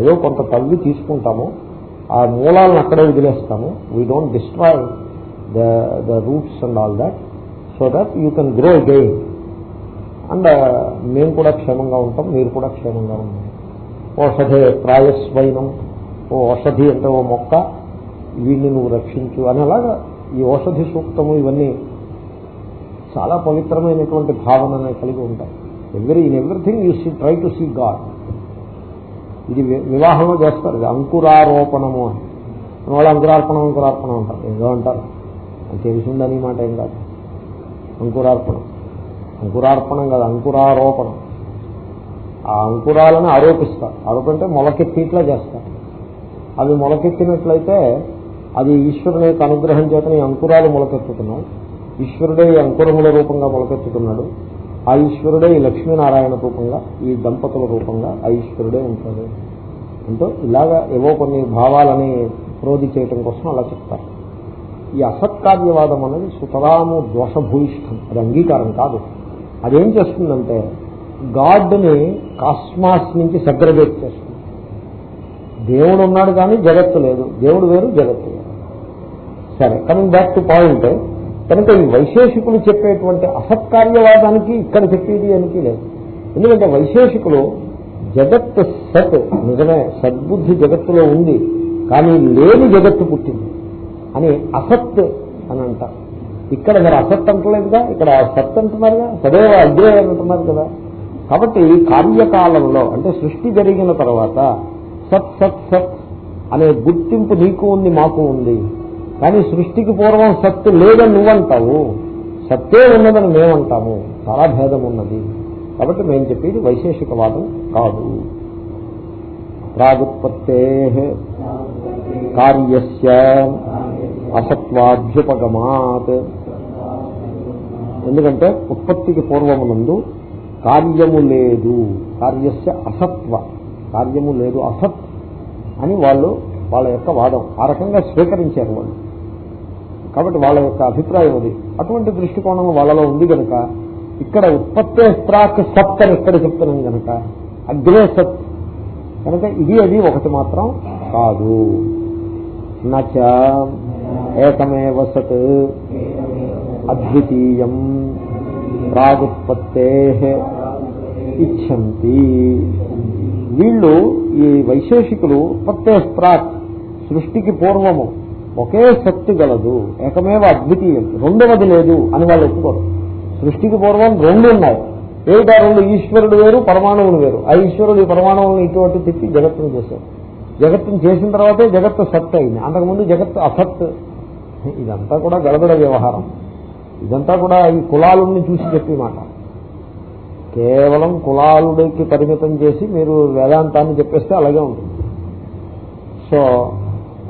ఏదో కొంత తవ్వి తీసుకుంటాము ఆ మూలాలను అక్కడే వదిలేస్తాము we don't destroy the the roots and all that, so that you can grow again. And uh, మేము కూడా క్షేమంగా ఉంటాం మీరు కూడా క్షేమంగా ఉంటాం ఓషధే ప్రాయస్వైనం ఓ ఔషధి అంటే ఓ మొక్క వీడిని నువ్వు రక్షించు అనేలాగా ఈ ఔషధి సూక్తము ఇవన్నీ చాలా పవిత్రమైనటువంటి భావనని కలిగి ఉంటాయి. Every in everything you see try to see God ఇది వివాహంలో చేస్తారు. ఇది అంకురారోపణము అని. వాళ్ళు అంకురార్పణం అంకురార్పణం అంటారు. ఏదో అంటారు. తెలిసిందని మాట ఏం కాదు. అంకురార్పణం. అంకురార్పణం కాదు అంకురారోపణం. ఆ అంకురాలను ఆరోపిస్తారు. ఆరోపంటే మొలకెత్తిట్లా చేస్తారు. అవి మొలకెత్తినట్లయితే అది ఈశ్వరుని యొక్క అనుగ్రహం ఈ అంకురాలు మొలకెత్తుతున్నాయి. ఈశ్వరుడే ఈ అంకురముల రూపంగా మొలకెత్తుతున్నాడు. ఆ ఈశ్వరుడే ఈ లక్ష్మీనారాయణ రూపంగా ఈ దంపతుల రూపంగా ఆ ఈశ్వరుడే ఉంటాడు. అంటూ ఇలాగా ఏవో కొన్ని భావాలని ప్రోధి చేయటం కోసం అలా చెప్తారు. ఈ అసత్కార్యవాదం అనేది సుతరాము దోషభూయిష్టం అది అంగీకారం కాదు. అదేం చేస్తుందంటే గాడ్ని కాస్మాస్ నుంచి సెగ్రగేట్ చేస్తుంది. దేవుడు ఉన్నాడు కానీ జగత్తు లేదు. దేవుడు వేరు జగత్తు వేరు. సరే కమింగ్ బ్యాక్ టు పాయింట్ కనుక ఈ వైశేషికులు చెప్పేటువంటి అసత్కార్యవాదానికి ఇక్కడ చెప్పేది అనికి లేదు. ఎందుకంటే వైశేషికులు జగత్ సత్ నిజమే సద్బుద్ధి జగత్తులో ఉంది కానీ లేని జగత్తు పుట్టింది. అని అసత్ అని అంటారు. ఇక్కడ మీరు అసత్ అంటలేదుగా ఇక్కడ సత్ అంటున్నారుగా సదైవ అగ్రే అంటున్నారు కదా. కాబట్టి కార్యకాలంలో అంటే సృష్టి జరిగిన తర్వాత సత్ సత్ సత్ అనే గుర్తింపు నీకు ఉంది మాకు ఉంది. కానీ సృష్టికి పూర్వం సత్తు లేదని నువ్వంటావు. సత్తే ఉన్నదని మేమంటాము. చాలా భేదం ఉన్నది. కాబట్టి మేము చెప్పేది వైశేషికవాదం కాదు. ప్రాగుత్పత్తే కార్యస్య అసత్వాభ్యుపగమాత్ ఎందుకంటే ఉత్పత్తికి పూర్వమునందు కార్యము లేదు. కార్యస్య అసత్వ. కార్యము లేదు అసత్ అని వాళ్ళు వాళ్ళ యొక్క వాదం. ఆ రకంగా స్వీకరించారు వాళ్ళు. కాబట్టి వాళ్ళ యొక్క అభిప్రాయం అది. అటువంటి దృష్టికోణం వాళ్ళలో ఉంది కనుక ఇక్కడ ఉత్పత్తే ప్రాక్ సత్ అని ఇక్కడ చెప్తున్నాం కనుక అగ్రే సత్. కనుక ఇది అది ఒకటి మాత్రం కాదు. నచ ఏకమేవ సత్ అద్వితీయం ప్రాగుత్పత్తే ఇచ్చంతి. వీళ్ళు ఈ వైశేషికులు ఉత్పత్తే ప్రాక్ సృష్టికి పూర్వము. ఒకే శక్తి గలదు. ఏకమేవ అద్వితీయం. రెండవది లేదు అని వాళ్ళు ఒప్పుకోరు. సృష్టికి పూర్వం రెండు ఉన్నాయి. ఏమిటా రెండు? ఈశ్వరుడు వేరు పరమాణువులు వేరు. ఆ ఈశ్వరుడు ఈ పరమాణువులను ఇటువంటి తిప్పి జగత్తును చేశారు జగత్తును చేసిన తర్వాతే జగత్తు సత్ అయింది. అంతకుముందు జగత్తు అసత్. ఇదంతా కూడా గడబడ వ్యవహారం. ఇదంతా కూడా ఈ కులాలని చూసి చెప్పి మాట. కేవలం కులాలుడికి పరిమితం చేసి మీరు వేదాంతాన్ని చెప్పేస్తే అలాగే ఉంటుంది. సో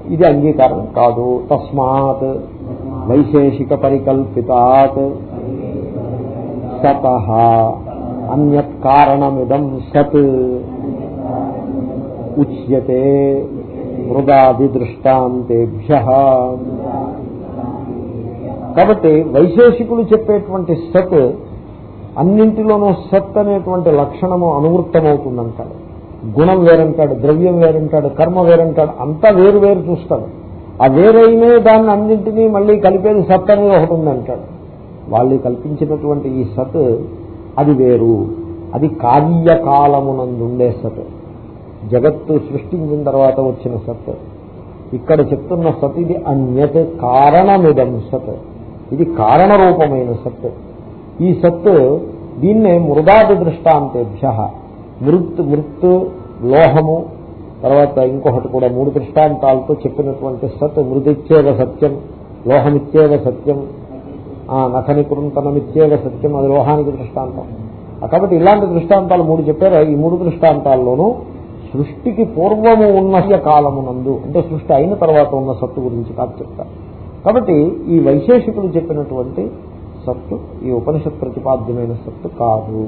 ఇది అంగీకారం కాదు. తస్మాత్ వైశేషిక పరికల్పితాత్ సత. అన్యత్ కారణమిదం సత్. ఉచ్యతే మృదాది దృష్టాంతేభ్య కాబట్టి వైశేషికులు చెప్పేటువంటి సత్ అన్నింటిలోనూ సత్ అనేటువంటి లక్షణము అనువృత్తమవుతుందంటాడు. గుణం వేరంటాడు ద్రవ్యం వేరంటాడు కర్మ వేరంటాడు అంతా వేరు వేరు చూస్తాడు. ఆ వేరైనే దాన్ని అన్నింటినీ మళ్ళీ కలిపేది సత్ అనేది ఒకటి ఉందంటాడు. వాళ్ళు కల్పించినటువంటి ఈ సత్ అది వేరు. అది కార్యకాలమునందుండే సత్. జగత్తు సృష్టించిన తర్వాత వచ్చిన సత్. ఇక్కడ చెప్తున్న సత్ ఇది అన్యత్ కారణమిదం సత్. ఇది కారణరూపమైన సత్. ఈ సత్ దీన్నే మృదాది దృష్టాంతేభ్య. మృత్ మృత్ లోహము తర్వాత ఇంకొకటి కూడా మూడు దృష్టాంతాలతో చెప్పినటువంటి సత్ మృదిచ్చేవ సత్యం లోహమిచ్చేవ సత్యం నఖని కృంతనమిచ్చేవ సత్యం అది లోహానికి దృష్టాంతం. కాబట్టి ఇలాంటి దృష్టాంతాలు మూడు చెప్పారు. ఈ మూడు దృష్టాంతాల్లోనూ సృష్టికి పూర్వము ఉన్న కాలమునందు అంటే సృష్టి అయిన తర్వాత ఉన్న సత్తు గురించి కాదు చెప్తారు కాబట్టి ఈ వైశేషికులు చెప్పినటువంటి సత్తు ఈ ఉపనిషత్ ప్రతిపాద్యమైన సత్తు కాదు.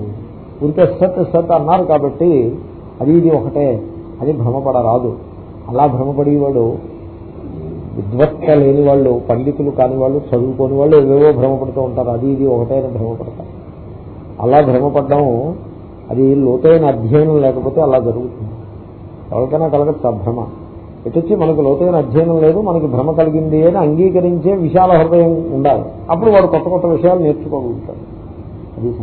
ఉంటే సత్ సత్ అన్నారు కాబట్టి అది ఇది ఒకటే అది భ్రమపడరాదు. అలా భ్రమపడేవాడు విద్వత్త లేని వాళ్ళు పండితులు కాని వాళ్ళు చదువుకోని వాళ్ళు ఏవేవో భ్రమపడుతూ ఉంటారు. అది ఇది ఒకటే అని భ్రమపడతారు. అలా భ్రమపడడం అది లోతైన అధ్యయనం లేకపోతే అలా జరుగుతుంది. ఎవరికైనా కలగచ్చు ఆ భ్రమ. ఎటొచ్చి మనకు లోతైన అధ్యయనం లేదు మనకి భ్రమ కలిగింది అని అంగీకరించే విశాల హృదయం ఉండాలి. అప్పుడు వాడు కొత్త కొత్త విషయాలు నేర్చుకోగలుగుతాడు. అది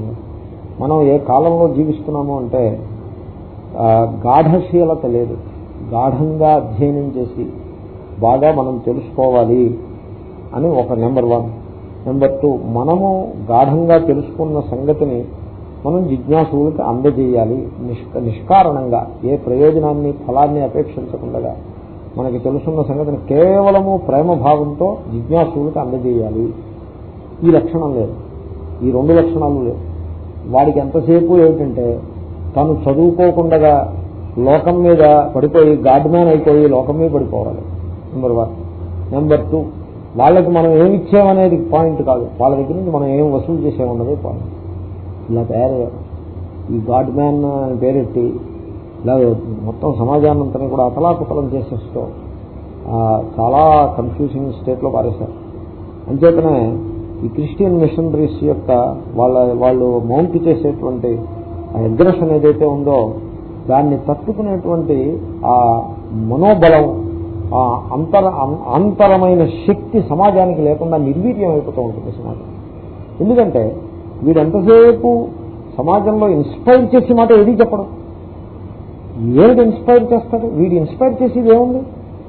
మనం ఏ కాలంలో జీవిస్తున్నాము అంటే గాఢశీలత లేదు. గాఢంగా అధ్యయనం చేసి బాగా మనం తెలుసుకోవాలి అని ఒక నెంబర్ వన్. నెంబర్ టూ మనము గాఢంగా తెలుసుకున్న సంగతిని మనం జిజ్ఞాసువులకి అందజేయాలి. నిష్కారణంగా ఏ ప్రయోజనాన్ని ఫలాన్ని అపేక్షించకుండా మనకి తెలుసున్న సంగతిని కేవలము ప్రేమ భావంతో జిజ్ఞాసువులకి అందజేయాలి. ఈ లక్షణం లేదు. ఈ రెండు లక్షణాలు లేవు. వాడికి ఎంతసేపు ఏమిటంటే తను చదువుకోకుండా లోకం మీద పడిపోయి గాడ్ మ్యాన్ అయిపోయి లోకం మీద పడిపోవాలి. నెంబర్ వన్ నెంబర్ టూ వాళ్ళకి మనం ఏమిచ్చామనేది పాయింట్ కాదు. వాళ్ళ దగ్గర నుంచి మనం ఏం వసూలు చేసేమన్నదే పాయింట్ ఇలా తయారయ్యారు ఈ గాడ్ మ్యాన్ అని పేరెట్టి ఇలా మొత్తం సమాజాన్నంతని కూడా అతలాకుతలం చేసేస్తూ చాలా కన్ఫ్యూజింగ్ స్టేట్లో పారేశారు. అంచేతనే ఈ క్రిస్టియన్ మిషనరీస్ యొక్క వాళ్ళ వాళ్ళు మౌంట్ చేసేటువంటి అగ్రెషన్ ఏదైతే ఉందో దాన్ని తట్టుకునేటువంటి ఆ మనోబలం ఆ అంతర అంతరమైన శక్తి సమాజానికి లేకుండా నిర్వీర్యం అయిపోతూ ఉంటుంది సమాజం. ఎందుకంటే వీడు ఎంతసేపు సమాజంలో ఇన్స్పైర్ చేసే మాట ఏది చెప్పడం? ఏది ఇన్స్పైర్ చేస్తాడు? వీడు ఇన్స్పైర్ చేసేది ఏముంది?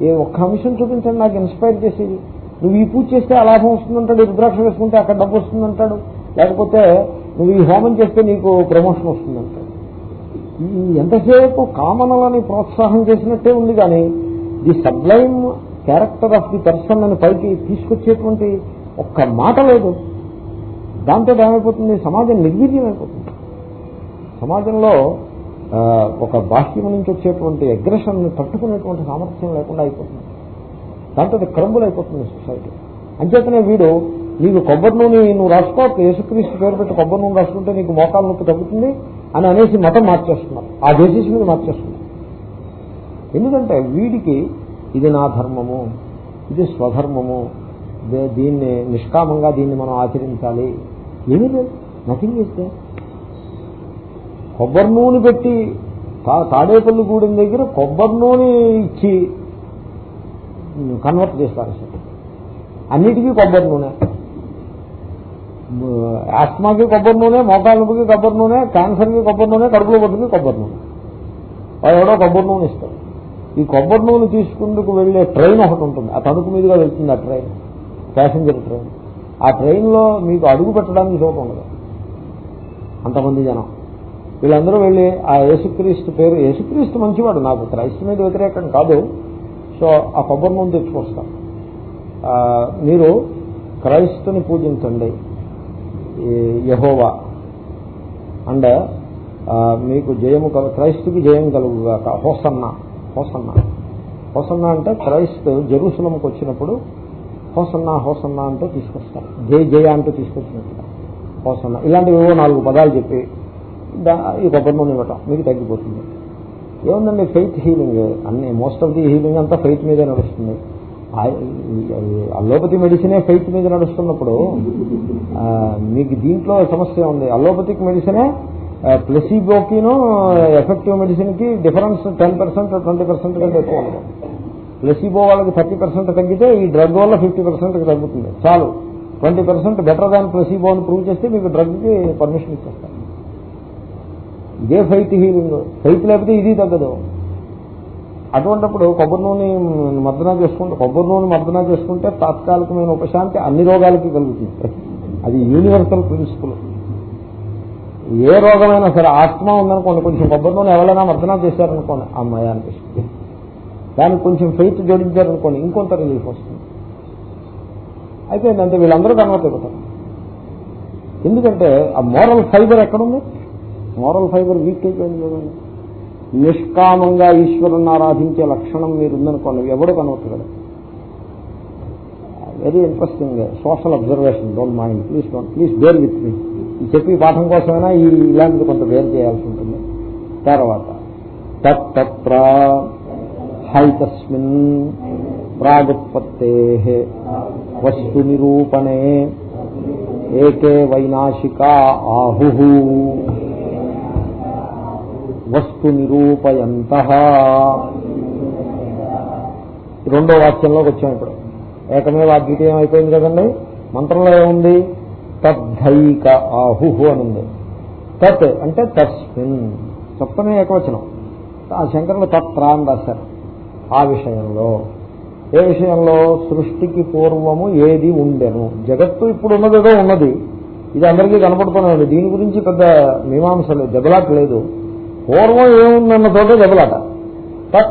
ఏ ఒక్క అంశం చూపించండి నాకు ఇన్స్పైర్ చేసేది. నువ్వు ఈ పూజ చేస్తే ఆ లాభం వస్తుందంటాడు రుద్రాక్ష వేసుకుంటే అక్కడ డబ్బు వస్తుందంటాడు. లేకపోతే నువ్వు ఈ హోమం చేస్తే నీకు ప్రమోషన్ వస్తుందంటాడు. ఎంతసేపు కామనలని ప్రోత్సాహం చేసినట్టే ఉంది కానీ the sublime character of the person అని పైకి తీసుకొచ్చేటువంటి ఒక్క మాట లేదు. దాంతో ఏమైపోతుంది? సమాజం నిర్వీర్యం అయిపోతుంది సమాజంలో ఒక బాహ్యం నుంచి వచ్చేటువంటి అగ్రెషన్ తట్టుకునేటువంటి సామర్థ్యం లేకుండా అయిపోతుంది. దాంతో క్రంబుల్ అయిపోతుంది సొసైటీ అంచేతనే వీడు నీకు కొబ్బరి నూనె నువ్వు రాసుకో యేసుక్రీస్తు పేరు పెట్టి కొబ్బరి నూనె రాసుకుంటే నీకు మోకాలు నొప్పి తగ్గుతుంది అని అనేసి మతం మార్చేస్తున్నారు. ఆ బేసిస్ మీద మార్చేస్తున్నారు. ఎందుకంటే వీడికి ఇది నా ధర్మము ఇది స్వధర్మము దే- దీన్ని నిష్కామంగా దీన్ని మనం ఆచరించాలి. ఏమీ లేదు నథింగ్ ఇస్తే కొబ్బరి నూనె పెట్టి తాడేపల్లి గూడెం దగ్గర కొబ్బరి నూనె ఇచ్చి కన్వర్ట్ చేస్తారు సార్. అన్నిటికీ కొబ్బరి నూనె. ఆస్మాకి కొబ్బరి నూనె మోకాల నొప్పికి కొబ్బరి నూనె క్యాన్సర్కి కొబ్బరి నూనె కడుపులో పట్టుకి కొబ్బరి నూనె. వాడు ఎవడో కొబ్బరి నూనె ఇస్తాడు. ఈ కొబ్బరి నూనె తీసుకుందుకు వెళ్ళే ట్రైన్ ఒకటి ఉంటుంది. ఆ తణుకు మీదుగా వెళ్తుంది ఆ ట్రైన్. Passenger train. ఆ ట్రైన్లో మీకు అడుగు పెట్టడానికి చోటు ఉండదు. అంతమంది జనం. వీళ్ళందరూ వెళ్ళి ఆ యేసుక్రీస్తు పేరు యేసుక్రీస్తు మంచివాడు నాకు క్రైస్తు మీద వ్యతిరేకం కాదు. సో ఆ కొబ్బరి నూనె తెచ్చుకొస్తాం. మీరు క్రైస్తుని పూజించండి. యహోవా. అండ్ మీకు జయము కలు క్రైస్తుకి జయం కలుగుగాక. హోసన్న. హోసన్న. హోసన్న అంటే క్రైస్తు జెరూసలంకి వచ్చినప్పుడు హోసన్న హోసన్న అంటూ తీసుకొస్తారు. జయ జయ అంటూ తీసుకొచ్చినట్టుగా. హోసన్న. ఇలాంటివి ఏవో నాలుగు పదాలు చెప్పి ఈ కొబ్బరి నూనె ఇవ్వటం మీకు తగ్గిపోతుంది. ఏముందండి ఫెయిత్ హీలింగ్ అన్ని మోస్ట్ ఆఫ్ ది హీలింగ్ అంతా ఫెయిత్ మీదే నడుస్తుంది. అల్లోపతి మెడిసినే ఫెయిత్ మీద నడుస్తున్నప్పుడు మీకు దీంట్లో సమస్య ఉంది. అల్లోపతిక్ మెడిసినే ప్లెసిబోకినో effective మెడిసిన్కి difference ten percent twenty percent కంటే ఎక్కువ ప్లెసిబో వాళ్ళకి థర్టీ పర్సెంట్ తగ్గితే ఈ డ్రగ్ వల్ల ఫిఫ్టీ పర్సెంట్ తగ్గుతుంది. చాలు. Twenty percent better than placebo అని ప్రూవ్ చేస్తే మీకు డ్రగ్కి పర్మిషన్ ఇచ్చేస్తారు. ఇదే ఫైట్ హీలింగ్ ఫైట్ లేకపోతే ఇది తగ్గదు. అటువంటిప్పుడు కొబ్బరి నూనె మర్దన చేసుకుంటే కొబ్బరి నూనె మర్దన చేసుకుంటే తాత్కాలికమైన ఉపశాంతి అన్ని రోగాలకి కలుగుతుంది. అది యూనివర్సల్ ప్రిన్సిపల్ ఏ రోగమైనా సరే ఆత్మ ఉందనుకోండి కొంచెం కొబ్బరి నూనె ఎవరైనా మర్దన చేశారనుకోండి అమ్మాయి అనిపిస్తుంది. దానికి కొంచెం ఫెయిత్ జోడించారనుకోండి ఇంకొంత రిలీఫ్ వస్తుంది. అయిపోయిందంటే వీళ్ళందరూ కన్వర్ట్ అయిపోతారు. ఎందుకంటే ఆ మోరల్ ఫైబర్ ఎక్కడుంది? మోరల్ ఫైబర్ వీక్ అయిపోయింది కదండి నిష్కామంగా ఈశ్వరుని ఆరాధించే లక్షణం మీరు ఉందనుకోండి ఎవడు కన్వర్ట్ కదా very interesting social observation don't mind please don't please bear with me ఈ చెప్పి పాఠం కోసమైనా ఈ ఇలాంటిది కొంత వేరు చేయాల్సి ఉంటుంది. తర్వాత తత్ర హైతస్మిన్ ప్రాగుత్పత్తే వస్తు నిరూపణే ఏకే వైనాశికా ఆహు వస్తు నిరూపయంత రెండో వాక్యంలోకి వచ్చాం ఇప్పుడు. ఏకమేవ అద్వితీయం అయిపోయింది కదండి? మంత్రంలో ఏముంది? తద్ధైక ఆహు అని ఉంది తత్ అంటే తస్మిన్. సప్తమే ఏకవచనం. ఆ శంకరులు తత్ర అని రాశారు. ఆ విషయంలో. ఏ విషయంలో? సృష్టికి పూర్వము ఏది ఉండెను. జగత్తు ఇప్పుడు ఉన్నదేదో ఉన్నది. ఇది అందరికీ కనపడుతున్నది దీని గురించి పెద్ద మీమాంస లేదు దెబ్బలాట లేదు. పూర్వం ఏముందన్న తోటే దెబ్బలాట.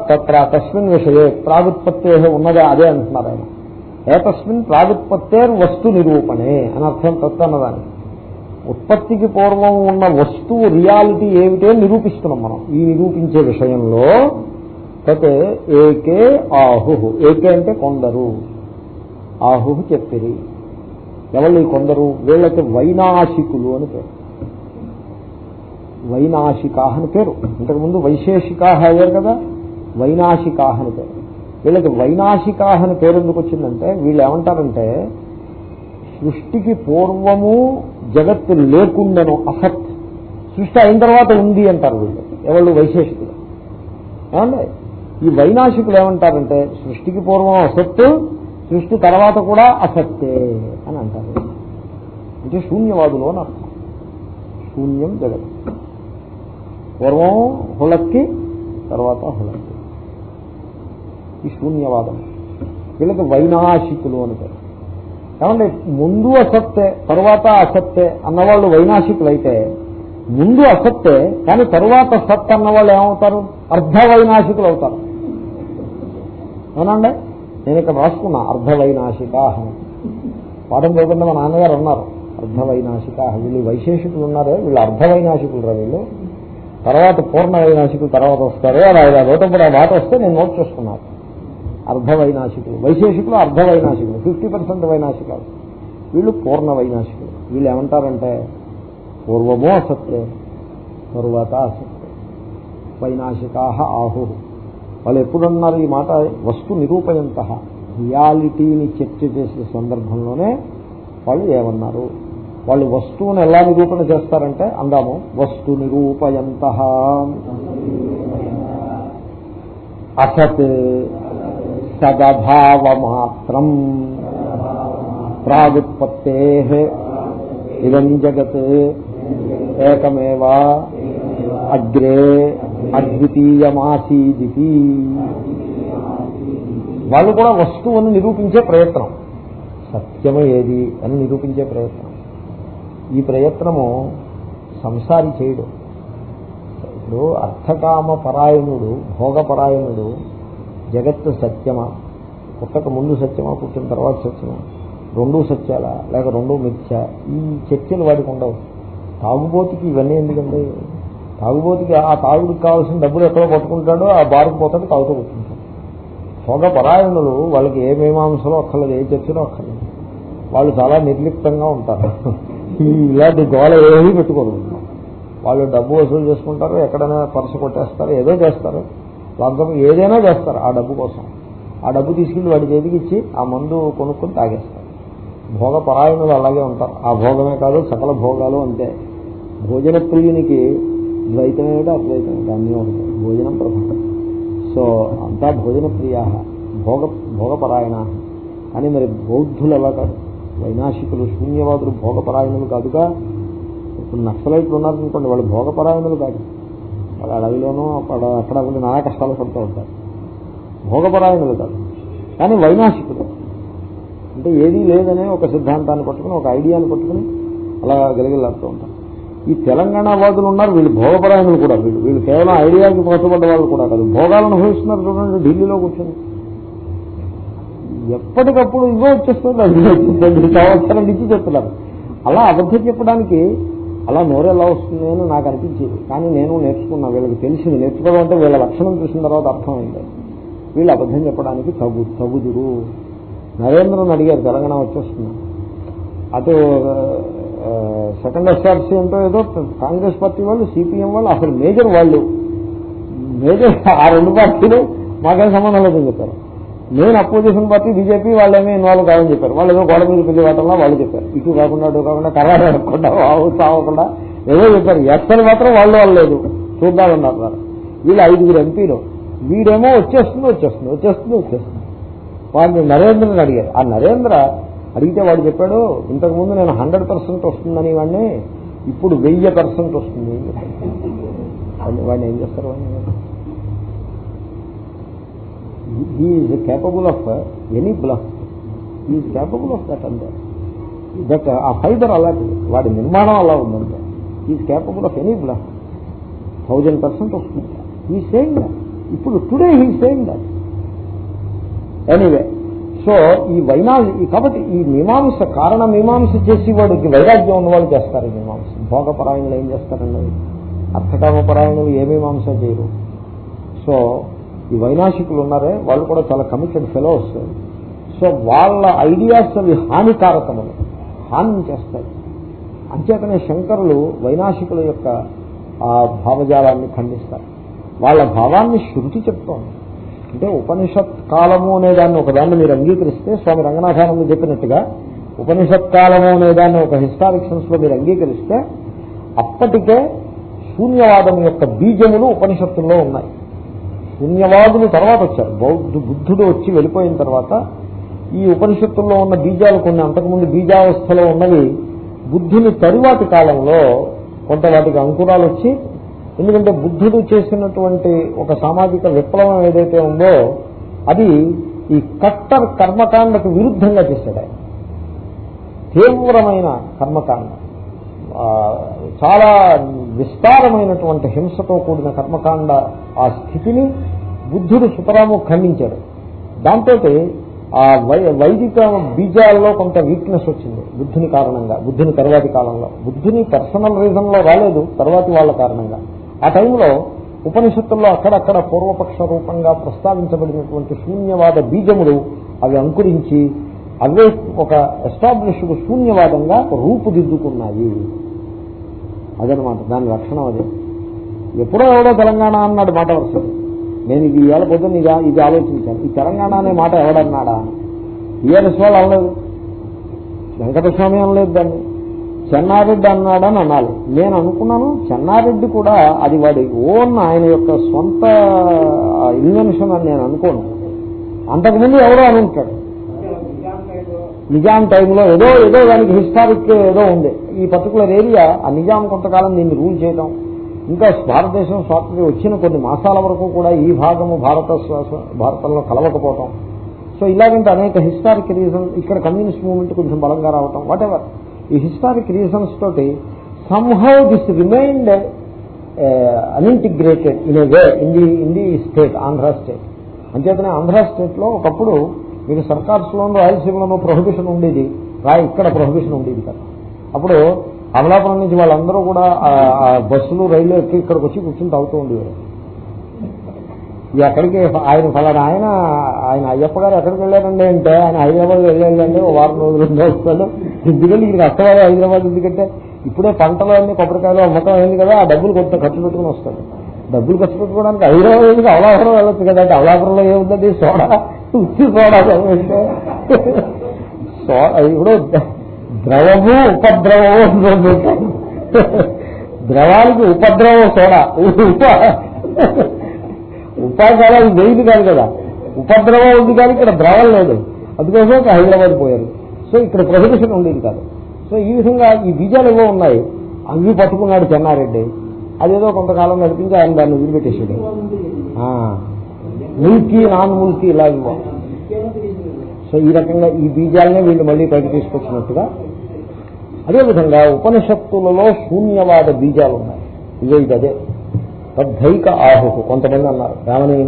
తత్ర తస్మిన్ విషయే ప్రాగుత్పత్తే ఉన్నదే? అదే అంటున్నారు ఆయన. ఏతస్మిన్ ప్రాగుత్పత్తే వస్తు నిరూపణే అని అర్థం తత్ అన్నదాన్ని. ఉత్పత్తికి పూర్వం ఉన్న వస్తువు రియాలిటీ ఏమిటే నిరూపిస్తున్నాం మనం. ఈ నిరూపించే విషయంలో తత్ ఏకే ఆహు. ఏకే అంటే కొందరు. ఆహు చెప్పిరి. ఎవరు ఈ కొందరు? వీళ్ళకి వైనాశికులు అని పేరు. వైనాశికా అని పేరు. ఇంతకుముందు వైశేషికా అయ్యారు కదా? వైనాశికా అని పేరు. వీళ్ళకి వైనాశికా అని పేరు ఎందుకు వచ్చిందంటే వీళ్ళు ఏమంటారంటే సృష్టికి పూర్వము జగత్తు లేకుండెను అసత్. సృష్టి అయిన తర్వాత ఉంది అంటారు వీళ్ళు. ఎవళ్ళు? వైశేషికులు. ఏమండి? ఈ వైనాశికులు ఏమంటారంటే సృష్టికి పూర్వం అసత్తు సృష్టి తర్వాత కూడా అసత్తే అని అంటారు. అంటే శూన్యవాదులు అని అర్థం. శూన్యం జగత్. పూర్వం హుళక్కి తర్వాత హుళక్కి. ఈ శూన్యవాదం. వీళ్ళకి వైనాశికులు అని పేరు. ఏమంటే ముందు అసత్తే తర్వాత అసత్తే అన్నవాళ్ళు వైనాశికులు అయితే ముందు అసత్తే కానీ తరువాత సత్ అన్నవాళ్ళు ఏమవుతారు? అర్ధ వైనాశికులు అవుతారు ఏనండి నేను ఇక్కడ రాసుకున్నా అర్ధవైనాశికాహం పాఠం చదువుకుంటే మా నాన్నగారు అన్నారు అర్ధవైనాశిక. వీళ్ళు వైశేషికులు ఉన్నారే వీళ్ళు అర్ధవైనాశికులు రా వీళ్ళు. తర్వాత పూర్ణ వైనాశికులు తర్వాత వస్తారు. అలా రోటప్పుడు ఆ మాట వస్తే నేను నోట్ చేసుకున్నాను అర్ధవైనాశికులు. వైశేషికులు అర్ధవైనాశికులు. Fifty percent వైనాశికాలు. వీళ్ళు పూర్ణ వైనాశికులు వీళ్ళు ఏమంటారంటే పూర్వమో అసత్యే తరువాత అసత్యే. వైనాశికా ఆహు. వాళ్ళు ఎప్పుడన్నారు ఈ మాట? వస్తు నిరూపయంత. రియాలిటీని చర్చ చేసే సందర్భంలోనే వాళ్ళు ఏమన్నారు? వాళ్ళు వస్తువును ఎలా నిరూపణ చేస్తారంటే అందాము వస్తు నిరూపయంత. అసత్ సదభావమాత్రం ప్రాగుత్పత్తే. ఇదం జగత్ ఏకమేవా అగ్రే. అద్వితీయమాసీదితి. వాళ్ళు కూడా వస్తువును నిరూపించే ప్రయత్నం. సత్యము ఏది అని నిరూపించే ప్రయత్నం. ఈ ప్రయత్నము సంసారి చేయడు. ఇప్పుడు అర్థకామ పరాయణుడు భోగపరాయణుడు జగత్తు సత్యమా? పుట్టక ముందు సత్యమా? పుట్టిన తర్వాత సత్యమా? రెండూ సత్యాలా? లేక రెండూ మిథ్య? ఈ చర్చలు వాడికి ఉండవు. తాగుబోతుకి ఇవన్నీ ఎందుకండి? తాగుబోతుకి ఆ తాగుడికి కావాల్సిన డబ్బులు ఎక్కడో పట్టుకుంటాడో ఆ బారుకు పోతాడు తాగుతూ కూర్చుంటాడు. భోగ పరాయణులు వాళ్ళకి ఏ మీమాంసలో అక్కర్లేదు ఏ చర్చలో అక్కర్లేదు. వాళ్ళు చాలా నిర్లిప్తంగా ఉంటారు. ఇలాంటి గోళ ఏమీ పెట్టుకోరు. వాళ్ళు డబ్బు వసూలు చేసుకుంటారు ఎక్కడైనా పర్సు కొట్టేస్తారు ఏదో చేస్తారు. లంచం ఏదైనా చేస్తారు ఆ డబ్బు కోసం. ఆ డబ్బు తీసుకెళ్ళి వాడి చేతికి ఇచ్చి ఆ మందు కొనుక్కొని తాగేస్తారు. భోగ పరాయణులు అలాగే ఉంటారు. ఆ భోగమే కాదు సకల భోగాలు అంతే. భోజన ప్రియునికి ద్వైతమేమిటో అద్వైతమేమిటో అన్నీ ఉంటాయి భోజనం ప్రధానం సో అంతా భోజన ప్రియా భోగ భోగపరాయణ. కానీ మరి బౌద్ధులు ఎలా కాదు? వైనాశికులు శూన్యవాదులు భోగపరాయణులు కాదుగా ఇప్పుడు నక్సలైట్లు ఉన్నారనుకోండి వాళ్ళు భోగపరాయణులు కాదు. వాళ్ళ అడవిలోనూ అక్కడ అక్కడ నానా కష్టాలు పడుతూ ఉంటారు. భోగపరాయణులు కాదు. కానీ వైనాశికులు. అంటే ఏదీ లేదనే ఒక సిద్ధాంతాన్ని పట్టుకుని ఒక ఐడియాని పట్టుకుని అలా గలిగిలాడుతూ ఉంటారు. ఈ తెలంగాణ వాదులు ఉన్నారు వీళ్ళు భోగపరాయణులు కూడా. వీళ్ళు వీళ్ళు కేవలం ఐడియాకి మోసపడ్డ వాళ్ళు కూడా కాదు. భోగాలను అనుభవిస్తున్నారు చూడండి ఢిల్లీలో కూర్చొని. ఎప్పటికప్పుడు ఇవో వచ్చేస్తుంది సంవత్సరం నుంచి చెప్తున్నారు. అలా అబద్ధం చెప్పడానికి అలా నోరెలా వస్తుంది అని నాకు అనిపించేది. కానీ నేను నేర్చుకున్నా వీళ్ళకి తెలిసింది. నేర్చుకోవడం అంటే వీళ్ళ లక్షణం చూసిన తర్వాత అర్థమైంది. వీళ్ళు అబద్ధం చెప్పడానికి తగు తగుదురు. నరేంద్రని అడిగారు తెలంగాణ వచ్చేస్తున్నా. అటు సెకండ్ ఎస్ఆర్సీ అంటే ఏదో కాంగ్రెస్ పార్టీ వాళ్ళు సిపిఎం వాళ్ళు అసలు మేజర్ వాళ్ళు. మేజర్ ఆ రెండు పార్టీలు మాకేం సంబంధం లేదని చెప్పారు. నేను అపోజిషన్ పార్టీ బీజేపీ వాళ్ళేమీ ఇన్వాల్వ్ కాదని చెప్పారు. వాళ్ళు ఏదో గోడ మీద పెళ్ళి వాటంలో వాళ్ళు చెప్పారు. ఇటు కాకుండా అటు కాకుండా కర్రాడు అడగకుండా వావు సావకుండా ఏదో చెప్పారు. ఎస్ఎల్ మాత్రం వాళ్ళు వాళ్ళు లేదు చూద్దామన్నారు వీళ్ళు. ఐదుగురు ఎంపీలు. వీడేమో వచ్చేస్తుంది వచ్చేస్తుంది వచ్చేస్తుంది వచ్చేస్తుంది. వాళ్ళు నరేంద్రని అడిగారు. ఆ నరేంద్ర అడిగితే వాడు చెప్పాడు ఇంతకుముందు నేను హండ్రెడ్ పర్సెంట్ వస్తుందని వాడిని ఇప్పుడు వెయ్యి పర్సెంట్ వస్తుంది. వాడిని ఏం చేస్తారు వాడిని? He's capable of any bluff he's capable of that అంతే దట్ ఆ ఫైబర్ అలాంటిది. వాడి నిర్మాణం అలా ఉందంటే. Is capable of any bluff thousand percent వస్తుంది. ఈ సేమ్ ఇప్పుడు today he same that anyway so ఈ వైనా కాబట్టి ఈ మీమాంస కారణ మీమాంస చేసి వాడికి వైరాగ్యం ఉన్నవాళ్ళు చేస్తారు ఈ మీమాంస. భోగపరాయణులు ఏం చేస్తారండి? అర్థకామపరాయణులు ఏ మీమాంస చేయరు. సో ఈ వైనాశికులు ఉన్నారే వాళ్ళు కూడా చాలా కమిటెడ్ ఫెలోస్ సో వాళ్ళ ఐడియాస్ అవి హానికారకములు హాని చేస్తాయి. అంచేతనే శంకరులు వైనాశికుల యొక్క ఆ భావజాలాన్ని ఖండిస్తారు. వాళ్ళ భావాన్ని శృతి చెప్తోంది. అంటే ఉపనిషత్ కాలము అనే దాన్ని ఒకదాన్ని మీరు అంగీకరిస్తే స్వామి రంగనాథానంద చెప్పినట్టుగా ఉపనిషత్ కాలము అనే దాన్ని ఒక హిస్టారిక్ సెన్స్లో మీరు అంగీకరిస్తే అప్పటికే శూన్యవాదం యొక్క బీజములు ఉపనిషత్తుల్లో ఉన్నాయి. శూన్యవాదులు తర్వాత వచ్చారు. బౌద్ధ బుద్ధుడు వచ్చి వెళ్ళిపోయిన తర్వాత ఈ ఉపనిషత్తుల్లో ఉన్న బీజాలు కొన్ని అంతకుముందు బీజావస్థలో ఉన్నవి బుద్ధుని తరువాతి కాలంలో కొంత వాటికి అంకురాలు వచ్చి ఎందుకంటే బుద్ధుడు చేసినటువంటి ఒక సామాజిక విప్లవం ఏదైతే ఉందో అది ఈ కట్టర్ కర్మకాండకు విరుద్ధంగా చేశాడు ఆయన. తీవ్రమైన కర్మకాండ. చాలా విస్తారమైనటువంటి హింసతో కూడిన కర్మకాండ ఆ స్థితిని బుద్ధుడు సుతరాము ఖండించాడు. దాంతో ఆ వైదిక బీజాల్లో కొంత వీక్నెస్ వచ్చింది బుద్ధుని కారణంగా బుద్ధుని తర్వాతి కాలంలో. బుద్ధుని పర్సనల్ రీజన్లో రాలేదు తర్వాతి వాళ్ళ కారణంగా. ఆ టైంలో ఉపనిషత్తుల్లో అక్కడక్కడ పూర్వపక్ష రూపంగా ప్రస్తావించబడినటువంటి శూన్యవాద బీజములు అవి అంకురించి అవే ఒక ఎస్టాబ్లిష్డ్ శూన్యవాదంగా రూపుదిద్దుకున్నాయి. అదనమాట దాని లక్షణం అదే. ఎప్పుడో ఎవడో తెలంగాణ అన్నాడు మాట వరుసలు. నేను ఇది ఇవాళ పొద్దున్న ఇది ఇది ఆలోచించాను. ఈ తెలంగాణ అనే మాట ఎవడన్నాడా? టీఆర్ఎస్ వాళ్ళు అనలేదు వెంకటస్వామి అనలేదు దాన్ని. చెన్నారెడ్డి అన్నాడని అనాలి. నేను అనుకున్నాను చెన్నారెడ్డి కూడా అది వాడి ఓన్ ఆయన యొక్క సొంత ఇన్వెన్షన్ అని నేను అనుకోను. అంతకుముందు ఎవరో అని ఉంటాడు నిజాం టైంలో ఏదో ఏదో దానికి హిస్టారిక్ ఏదో ఉంది. ఈ పర్టికులర్ ఏరియా ఆ నిజాం కొంతకాలం దీన్ని రూల్ చేయడం ఇంకా భారతదేశం స్వాతంత్ర్యం వచ్చిన కొన్ని మాసాల వరకు కూడా ఈ భాగము భారత భారతంలో కలవకపోవటం. సో ఇలాగంటే అనేక హిస్టారిక్ రీజన్ ఇక్కడ కమ్యూనిస్ట్ మూవ్మెంట్ కొంచెం బలంగా రావటం వాటెవర్ ఎవర్ ఈ హిస్టారిక్ రీజన్స్ తోటి somehow this remained unintegrated in a way in the in the state Andhra state అంచేతనే ఆంధ్ర స్టేట్లో ఒకప్పుడు మీకు సర్కార్స్ లోను రాయలసీమలోనూ ప్రొహిబిషన్ ఉండేది. రా ఇక్కడ ప్రొహిబిషన్ ఉండేది కదా. అప్పుడు అమలాపురం నుంచి వాళ్ళందరూ కూడా బస్సులు రైలు ఎక్కి ఇక్కడికి వచ్చి కూర్చుని తాగుతూ ఉండేవారు. ఎక్కడికి ఆయన ఫలానా ఆయన ఆయన అయ్యప్ప గారు ఎక్కడికి వెళ్ళారండి అంటే ఆయన హైదరాబాద్ వెళ్ళాలండి ఓ వారం రోజులు వస్తాడు ఎందుకంటే ఇది కష్టపడే హైదరాబాద్ ఎందుకంటే ఇప్పుడే పంటలు అన్ని కొబ్బరికాయలు అమ్మకం అయింది కదా ఆ డబ్బులు కొంత ఖర్చు పెట్టుకుని వస్తాడు. డబ్బులు ఖర్చు పెట్టుకోవడానికి హైదరాబాద్ ఎందుకు అవలాపురం వెళ్ళొచ్చు కదా అంటే అవలాపురంలో ఏముందండి? సోడా ఉత్తి సోడా అంటే ఇప్పుడు ద్రవము ఉపద్రవము ద్రవానికి ఉపద్రవం సోడా ఉప ఉపాధ్యాయ వెయ్యి కాదు కదా? ఉపద్రవం ఉంది కానీ ఇక్కడ ద్రవం లేదు. అందుకోసం హైదరాబాద్ పోయారు. సో ఇక్కడ ప్రొహిబిషన్ ఉండేది కాదు. సో ఈ విధంగా ఈ బీజాలు ఏవో ఉన్నాయి. అవి పట్టుకున్నాడు చెన్నారెడ్డి. అదేదో కొంతకాలం నడిపించి ఆయన దాన్ని వదిలిపెట్టేసాడు ముల్కీ నాన్ ముల్కీ ఇలా ఇవ్వ. సో ఈ రకంగా ఈ బీజాలనే వీళ్ళు మళ్ళీ పైకి తీసుకొచ్చినట్టుగా. అదేవిధంగా ఉపనిషత్తులలో శూన్యవాద బీజాలు ఉన్నాయి. ఇదే ఇది అదే తద్ధైక ఆహు. కొంతమంది అన్నారు దామని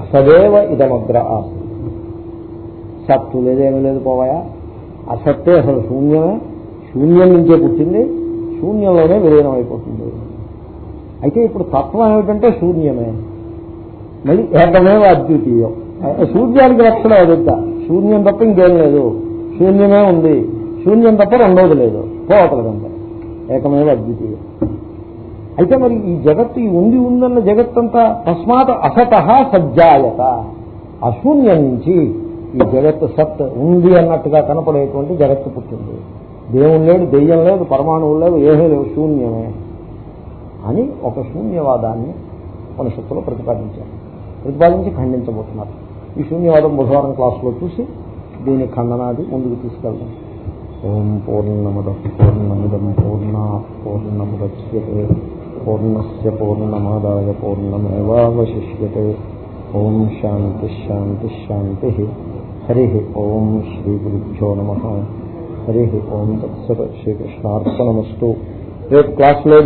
అసదేవ ఇదమగ్ర ఆహు. సత్తు లేదేమీ లేదు పోవాయా? అసత్తే అసలు శూన్యమే. శూన్యం నుంచే పుట్టింది శూన్యంలోనే విలీనం అయిపోతుంది అయితే ఇప్పుడు తత్వం ఏమిటంటే శూన్యమే. మళ్ళీ ఏకమేవ అద్వితీయం? సూర్యానికి లక్షణం అదిద్ద శూన్యం తప్ప ఇంకేం లేదు. శూన్యమే ఉంది. శూన్యం తప్ప రెండోది లేదు. పోవతలదంతా. ఏకమేవ అద్వితీయం? అయితే మరి ఈ జగత్తు ఈ ఉంది ఉందన్న జగత్తంతా తస్మాత్ అసత సజ్జాయత. అశూన్యం నుంచి ఈ జగత్తు సత్ ఉంది అన్నట్టుగా కనపడేటువంటి జగత్తు పుట్టింది. దేవుడు లేడు దెయ్యం లేదు పరమాణువు లేదు ఏమీ లేవు శూన్యమే అని ఒక శూన్యవాదాన్ని ఉపనిషత్తులో ప్రతిపాదించారు. ప్రతిపాదించి ఖండించబోతున్నారు. ఈ శూన్యవాదం బుధవారం క్లాసులో చూసి దీని ఖండనాది ముందుకు తీసుకెళ్దాం. ఓం పూర్ణముద పూర్ణముదం పూర్ణ పూర్ణముద్యతే పూర్ణమేవాశిష్యతే ఓం శాంతి శాంతి శాంతి హరి ఓం శ్రీ గురుభ్యో నమ హరి ఓం తత్సత్ శ్రీకృష్ణార్పణమస్తు రేపు క్లాస్ లేదు